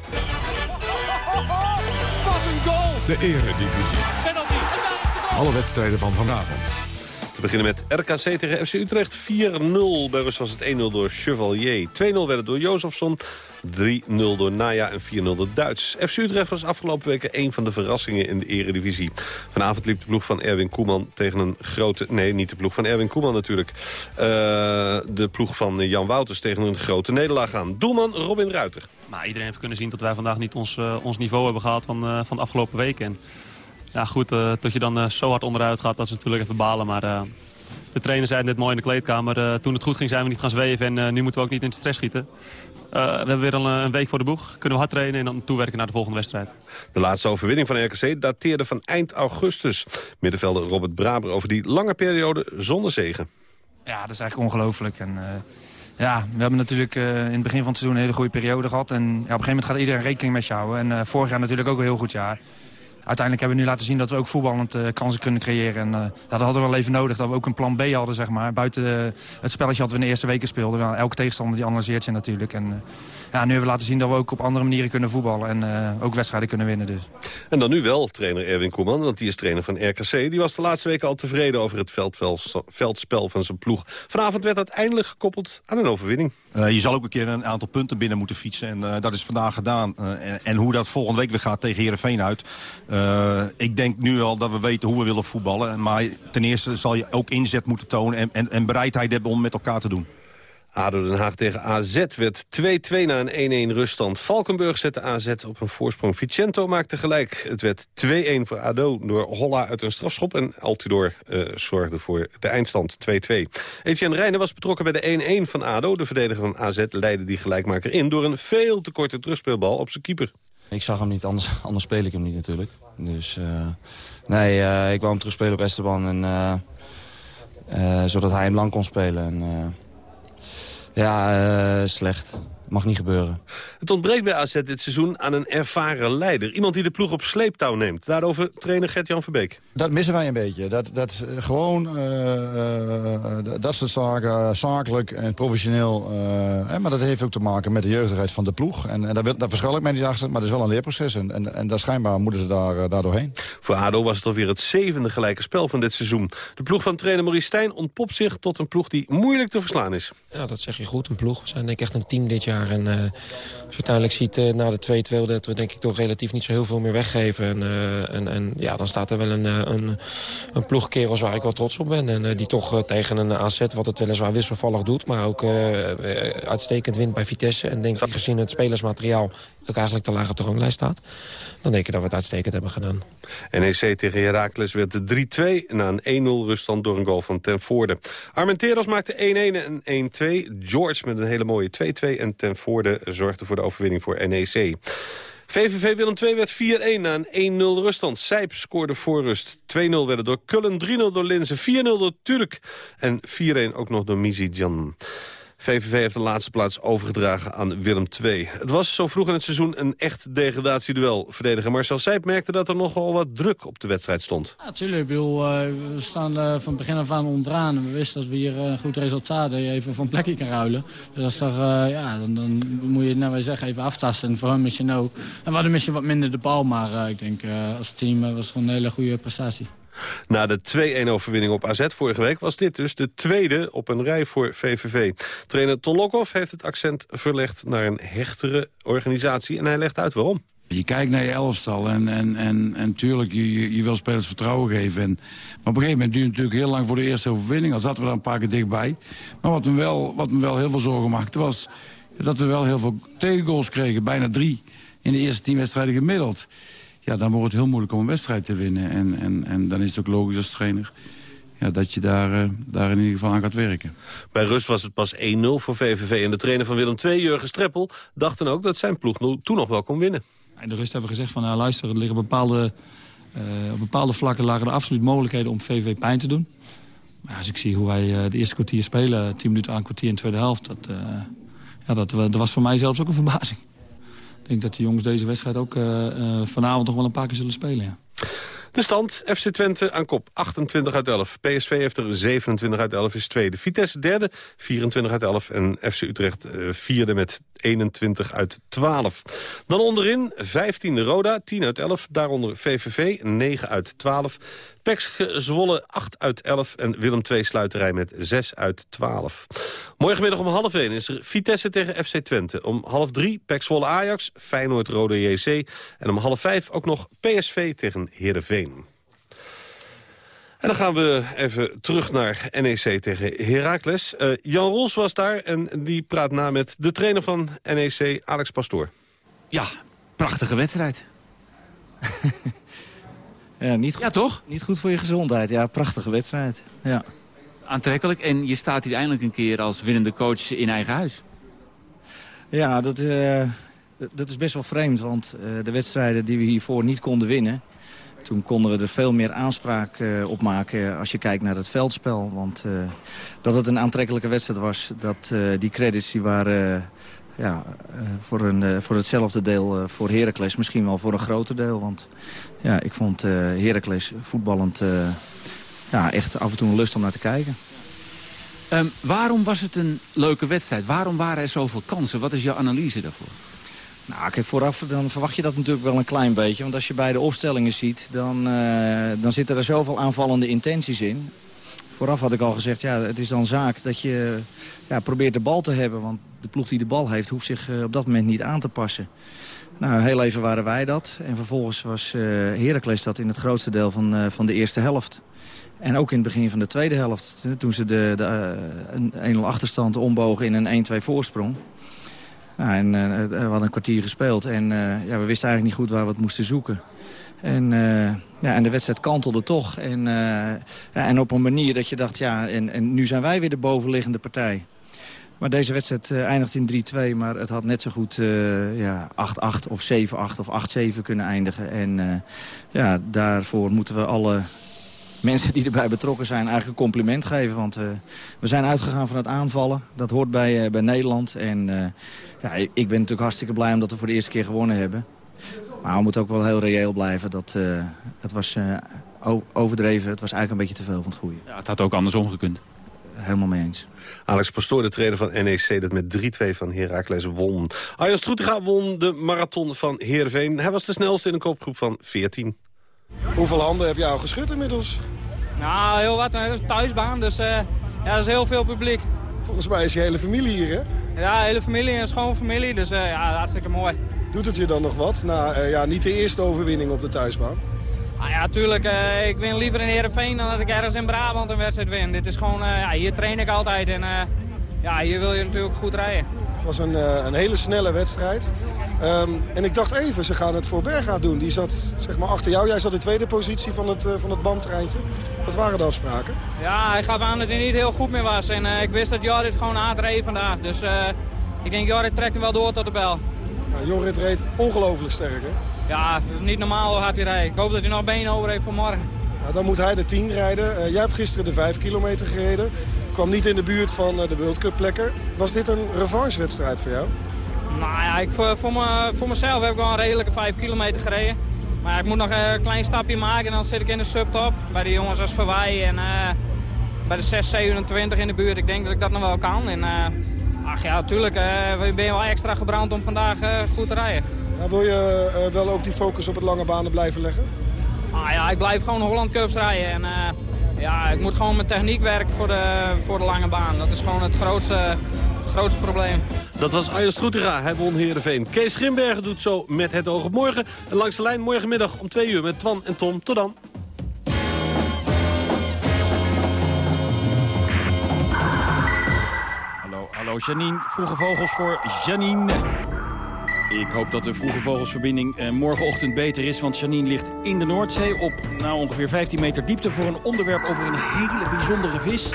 een goal! De Eredivisie. Alle wedstrijden van vanavond. Te beginnen met RKC tegen FC Utrecht. 4-0. Bij rust was het 1-0 door Chevalier. 2-0 werd het door Jozefson. 3-0 door Naya en 4-0 door Duits. FC Utrecht was afgelopen weken een van de verrassingen in de eredivisie. Vanavond liep de ploeg van Erwin Koeman tegen een grote... Nee, niet de ploeg van Erwin Koeman natuurlijk. Eh, de ploeg van Jan Wouters tegen een grote nederlaag aan. Doelman Robin Ruiter. Maar iedereen heeft kunnen zien dat wij vandaag niet ons, eh, ons niveau hebben gehaald van, eh, van de afgelopen weken. En ja, goed, eh, dat je dan zo hard onderuit gaat, dat is natuurlijk even balen. Maar de trainer zei net mooi in de kleedkamer. toen het goed ging zijn we niet gaan zweven en nu moeten we ook niet in de stress schieten. Eh, we hebben weer al een een week voor de boeg. Kunnen we hard trainen en dan toewerken naar de volgende wedstrijd. De laatste overwinning van RKC dateerde van eind augustus. Middenvelder Robert Braber over die lange periode zonder zegen. Ja, dat is eigenlijk ongelooflijk. En, eh, Ja, we hebben natuurlijk uh, in het begin van het seizoen een hele goede periode gehad. En ja, op een gegeven moment gaat iedereen rekening met je houden. En uh, vorig jaar natuurlijk ook een heel goed jaar. Uiteindelijk hebben we nu laten zien dat we ook voetballend uh, kansen kunnen creëren. En ja, dat hadden we wel even nodig, dat we ook een plan B hadden, zeg maar. Buiten het spelletje wat we in de eerste weken speelden. elke tegenstander die analyseert je natuurlijk. En ja, nu hebben we laten zien dat we ook op andere manieren kunnen voetballen. En uh, ook wedstrijden kunnen winnen dus. En dan nu wel trainer Erwin Koeman, want die is trainer van RKC. Die was de laatste weken al tevreden over het veldspel van zijn ploeg. Vanavond werd dat eindelijk gekoppeld aan een overwinning. Uh, je zal ook een keer een aantal punten binnen moeten fietsen. En uh, dat is vandaag gedaan. En, en, hoe dat volgende week weer gaat tegen Heerenveen uit. ik denk nu al dat we weten hoe we willen voetballen. Maar ten eerste zal je ook inzet moeten tonen en, en, en bereidheid hebben om met elkaar te doen. ADO Den Haag tegen AZ werd 2-2 na een 1-1 ruststand. Valkenburg zette AZ op een voorsprong. Vicento maakte gelijk. Het werd 2-1 voor ADO door Holla uit een strafschop. En Altidor uh, zorgde voor de eindstand 2-2. Etienne Rijnen was betrokken bij de 1-1 van ADO. De verdediger van AZ leidde die gelijkmaker in... door een veel te korte terugspeelbal op zijn keeper. Ik zag hem niet, anders, [laughs] anders speel ik hem niet natuurlijk. Dus uh, nee, uh, ik wou hem terugspelen op Esteban. En, zodat hij hem lang kon spelen. En, ja, uh, slecht. Mag niet gebeuren. Het ontbreekt bij AZ dit seizoen aan een ervaren leider. Iemand die de ploeg op sleeptouw neemt. Daarover trainer Gert-Jan Verbeek. Dat missen wij een beetje. Dat, dat uh, gewoon uh, uh, dat soort zaken, zakelijk en professioneel. maar dat heeft ook te maken met de jeugdigheid van de ploeg. En, en daar, daar verschil ik mij niet achter, maar het is wel een leerproces. En, en, en daar schijnbaar moeten ze daar, daar doorheen. Voor ADO was het alweer het zevende gelijke spel van dit seizoen. De ploeg van trainer Maurice Stijn ontpopt zich tot een ploeg die moeilijk te verslaan is. Ja, dat zeg je goed, een ploeg. We zijn denk ik echt een team dit jaar. En uh, als je uiteindelijk ziet uh, na de 2-2 dat we denk ik toch relatief niet zo heel veel meer weggeven. En, uh, en, en ja, dan staat er wel een, een, een ploegkerels waar ik wel trots op ben. En die toch tegen een AZ, wat het weliswaar wisselvallig doet... maar ook uitstekend wint bij Vitesse. En denk ik gezien het spelersmateriaal ook eigenlijk te laag op de ranglijst staat... dan denk ik dat we het uitstekend hebben gedaan. NEC tegen Heracles werd 3-2 na een 1-0 ruststand door een goal van Ten Voorde. Armenteros maakte 1-1 en 1-2. George met een hele mooie 2-2 en Ten Voorde zorgde voor de overwinning voor NEC. VVV Willem II werd 4-1 na een 1-0 ruststand. Sijp scoorde voor rust. 2-0 werden door Kullen, 3-0 door Linzen, 4-0 door Turk en 4-1 ook nog door Jan. VVV heeft de laatste plaats overgedragen aan Willem II. Het was zo vroeg in het seizoen een echt degradatieduel. Verdediger Marcel Seip merkte dat er nogal wat druk op de wedstrijd stond. Ja, natuurlijk. Uh, we staan uh, van begin af aan onderaan. We wisten dat we hier een goed resultaat even van plekje kan ruilen. Dus is toch, ja, dan, dan, moet je nou zeggen even aftasten. En voor hem misschien ook. En we hadden misschien wat minder de bal, maar ik denk als team was het gewoon een hele goede prestatie. Na de 2-1-overwinning op AZ vorige week was dit dus de tweede op een rij voor VVV. Trainer Ton Lokhoff heeft het accent verlegd naar een hechtere organisatie en hij legt uit waarom. Je kijkt naar je elftal en, en, en, en tuurlijk, je, je wil spelers vertrouwen geven. En, maar op een gegeven moment duurt het natuurlijk heel lang voor de eerste overwinning. Al zaten we dan een paar keer dichtbij. Maar wat me wel, wat me wel heel veel zorgen maakte was dat we wel heel veel tegengoals kregen. Bijna drie in de eerste tien wedstrijden gemiddeld ja, dan wordt het heel moeilijk om een wedstrijd te winnen. En, en, en dan is het ook logisch als trainer ja, dat je daar, uh, daar in ieder geval aan gaat werken. Bij rust was het pas 1-0 voor VVV. En de trainer van Willem II, Jurgen Streppel, dachten ook dat zijn ploeg toen nog wel kon winnen. In de rust hebben we gezegd van nou, luister, er liggen bepaalde, uh, op bepaalde vlakken lagen er absoluut mogelijkheden om VVV pijn te doen. Maar als ik zie hoe wij uh, de eerste kwartier spelen, 10 minuten aan kwartier in de tweede helft, dat, ja, dat, dat was voor mij zelfs ook een verbazing. Ik denk dat de jongens deze wedstrijd ook uh, uh, vanavond nog wel een paar keer zullen spelen. Ja. De stand, FC Twente aan kop, 28 uit 11. PSV heeft er 27 uit 11, is tweede. Vitesse derde, 24 uit 11. En FC Utrecht uh, vierde met 21 uit 12. Dan onderin, 15e Roda, 10 uit 11. Daaronder VVV, 9 uit 12. Pex Zwolle 8 uit 11 en Willem II sluiterij met 6 uit 12. Morgenmiddag om half 1 is er Vitesse tegen FC Twente. Om half 3 Pex Zwolle Ajax, Feyenoord Rode JC. En om half 5 ook nog PSV tegen Heerenveen. En dan gaan we even terug naar NEC tegen Heracles. Uh, Jan Rols was daar en die praat na met de trainer van NEC, Alex Pastoor. Ja, prachtige wedstrijd. [laughs] Ja, niet goed, ja, toch? Niet goed voor je gezondheid. Ja, prachtige wedstrijd. Ja. Aantrekkelijk. En je staat hier eindelijk een keer als winnende coach in eigen huis. Ja, dat, uh, dat is best wel vreemd. Want uh, de wedstrijden die we hiervoor niet konden winnen... Toen konden we er veel meer aanspraak uh, op maken als je kijkt naar het veldspel. Want uh, dat het een aantrekkelijke wedstrijd was, dat uh, die credits die waren ja, voor, een, voor hetzelfde deel voor Heracles. Misschien wel voor een groter deel. Want ja, ik vond Heracles voetballend ja, echt af en toe een lust om naar te kijken. Um, waarom was het een leuke wedstrijd? Waarom waren er zoveel kansen? Wat is jouw analyse daarvoor? Nou, kijk, vooraf dan verwacht je dat natuurlijk wel een klein beetje. Want als je bij de opstellingen ziet, dan, uh, dan zitten er zoveel aanvallende intenties in. Vooraf had ik al gezegd, ja, het is dan zaak dat je ja, probeert de bal te hebben. Want de ploeg die de bal heeft, hoeft zich uh, op dat moment niet aan te passen. Nou, heel even waren wij dat. En vervolgens was uh, dat in het grootste deel van, van de eerste helft. En ook in het begin van de tweede helft, toen ze de, de uh, 1-0 achterstand ombogen in een 1-2 voorsprong. Nou, en, uh, we hadden een kwartier gespeeld en uh, ja, we wisten eigenlijk niet goed waar we het moesten zoeken. En, ja, en de wedstrijd kantelde toch. En, ja, en op een manier dat je dacht, ja, en, en nu zijn wij weer de bovenliggende partij. Maar deze wedstrijd eindigt in 3-2, maar het had net zo goed ja, 8-8 of 7-8 of 8-7 kunnen eindigen. En ja, daarvoor moeten we alle mensen die erbij betrokken zijn eigenlijk een compliment geven. Want uh, we zijn uitgegaan van het aanvallen. Dat hoort bij, uh, bij Nederland. En uh, ja, ik ben natuurlijk hartstikke blij omdat we voor de eerste keer gewonnen hebben. Maar we moeten ook wel heel reëel blijven. Dat, het was overdreven. Het was eigenlijk een beetje te veel van het goede. Ja, het had ook andersom gekund. Helemaal mee eens. Alex Pastoor, de trainer van NEC, dat met 3-2 van Heracles won. Arjan Stroetega won de marathon van Heerenveen. Hij was de snelste in een kopgroep van 14. Hoeveel handen heb je al geschud inmiddels? Nou, heel wat. Het is een thuisbaan, dus uh, ja, er is heel veel publiek. Volgens mij is je hele familie hier, hè? Ja, hele familie en schoonfamilie, dus uh, ja, hartstikke mooi. Doet het je dan nog wat? Na uh, ja, niet de eerste overwinning op de thuisbaan? Ah, ja, tuurlijk. ik win liever in Heerenveen dan dat ik ergens in Brabant een wedstrijd win. Dit is gewoon, ja, hier train ik altijd en ja, hier wil je natuurlijk goed rijden. Het was een, een hele snelle wedstrijd. Um, en ik dacht even, ze gaan het voor Berga doen. Die zat zeg maar, achter jou. Jij zat in tweede positie van het, uh, van het bandtreintje. Wat waren de afspraken? Ja, hij gaf aan dat hij niet heel goed meer was. En uh, ik wist dat Jorrit gewoon hard reed vandaag. Dus ik denk, Jorrit trekt hem wel door tot de bel. Nou, Jorrit reed ongelooflijk sterk, hè? Ja, het is niet normaal hoe hard hij rijdt. Ik hoop dat hij nog benen over heeft voor morgen. Nou, dan moet hij de 10 rijden. jij hebt gisteren de 5 kilometer gereden. Kwam niet in de buurt van de World Cup plekken. Was dit een revanchewedstrijd voor jou? Nou ja, ik, voor, voor, me, voor mezelf heb ik wel een redelijke 5 kilometer gereden. Maar ik moet nog een klein stapje maken en dan zit ik in de subtop. Bij de jongens als Verwij en uh, bij de 6,27 in de buurt. Ik denk dat ik dat nog wel kan. En, uh, ach ja, natuurlijk uh, ben je wel extra gebrand om vandaag goed te rijden. Ja, wil je wel ook die focus op het lange banen blijven leggen? Ah ja, ik blijf gewoon Holland Cups rijden. En, ja, ik moet gewoon mijn techniek werken voor de, voor de lange baan. Dat is gewoon het grootste, het grootste probleem. Dat was Arjen Stroetera, hij won Heerenveen. Kees Grimbergen doet zo met het oog op morgen. En langs de lijn morgenmiddag om 2 uur met Twan en Tom. Tot dan. Hallo, hallo Janine. Vroege vogels voor Janine. Ik hoop dat de vroege vogelsverbinding eh, morgenochtend beter is... want Janine ligt in de Noordzee op nou, ongeveer 15 meter diepte... voor een onderwerp over een hele bijzondere vis.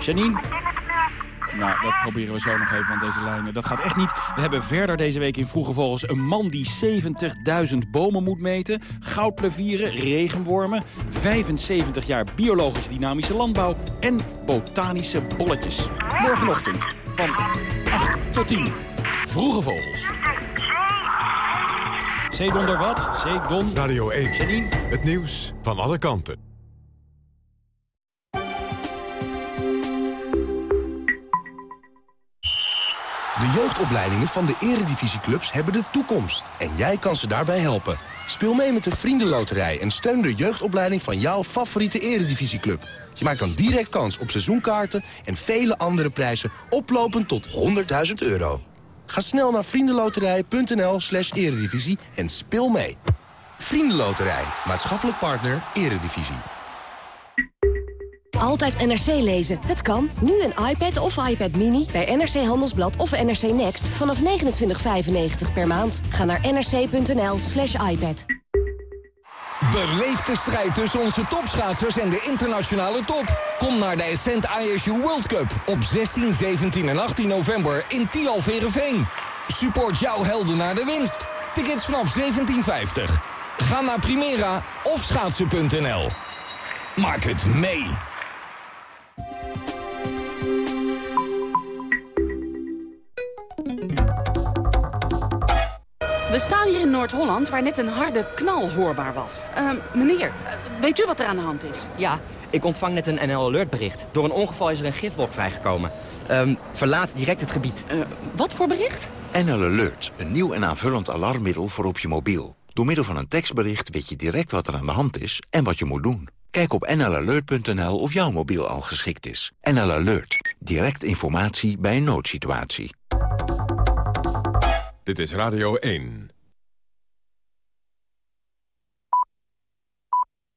Janine? Nou, dat proberen we zo nog even aan deze lijnen. Dat gaat echt niet. We hebben verder deze week in Vroege Vogels een man die 70.000 bomen moet meten. Goudplevieren, regenwormen, 75 jaar biologisch dynamische landbouw en botanische bolletjes. Morgenochtend van 8 tot 10. Vroege Vogels. Zeedonder wat? Zeedon. Radio 1. Janine. Het nieuws van alle kanten. De jeugdopleidingen van de eredivisieclubs hebben de toekomst. En jij kan ze daarbij helpen. Speel mee met de Vriendenloterij en steun de jeugdopleiding van jouw favoriete eredivisieclub. Je maakt dan direct kans op seizoenkaarten en vele andere prijzen oplopend tot 100.000 euro. Ga snel naar vriendenloterij.nl slash eredivisie en speel mee. Vriendenloterij, maatschappelijk partner, eredivisie. Altijd NRC lezen. Het kan. Nu een iPad of iPad Mini bij NRC Handelsblad of NRC Next vanaf 29,95 per maand. Ga naar nrc.nl slash iPad. Beleef de strijd tussen onze topschaatsers en de internationale top. Kom naar de Ascent ISU World Cup op 16, 17 en 18 november in Tialverenveen. Support jouw helden naar de winst. Tickets vanaf 17,50. Ga naar Primera of schaatsen.nl. Maak het mee. We staan hier in Noord-Holland waar net een harde knal hoorbaar was. Uh, meneer, uh, weet u wat er aan de hand is? Ja, ik ontvang net een NL Alert bericht. Door een ongeval is er een gifwolk vrijgekomen. Um, verlaat direct het gebied. Uh, wat voor bericht? NL Alert, een nieuw en aanvullend alarmmiddel voor op je mobiel. Door middel van een tekstbericht weet je direct wat er aan de hand is en wat je moet doen. Kijk op nlalert.nl of jouw mobiel al geschikt is. NL Alert. Direct informatie bij een noodsituatie. Dit is Radio 1.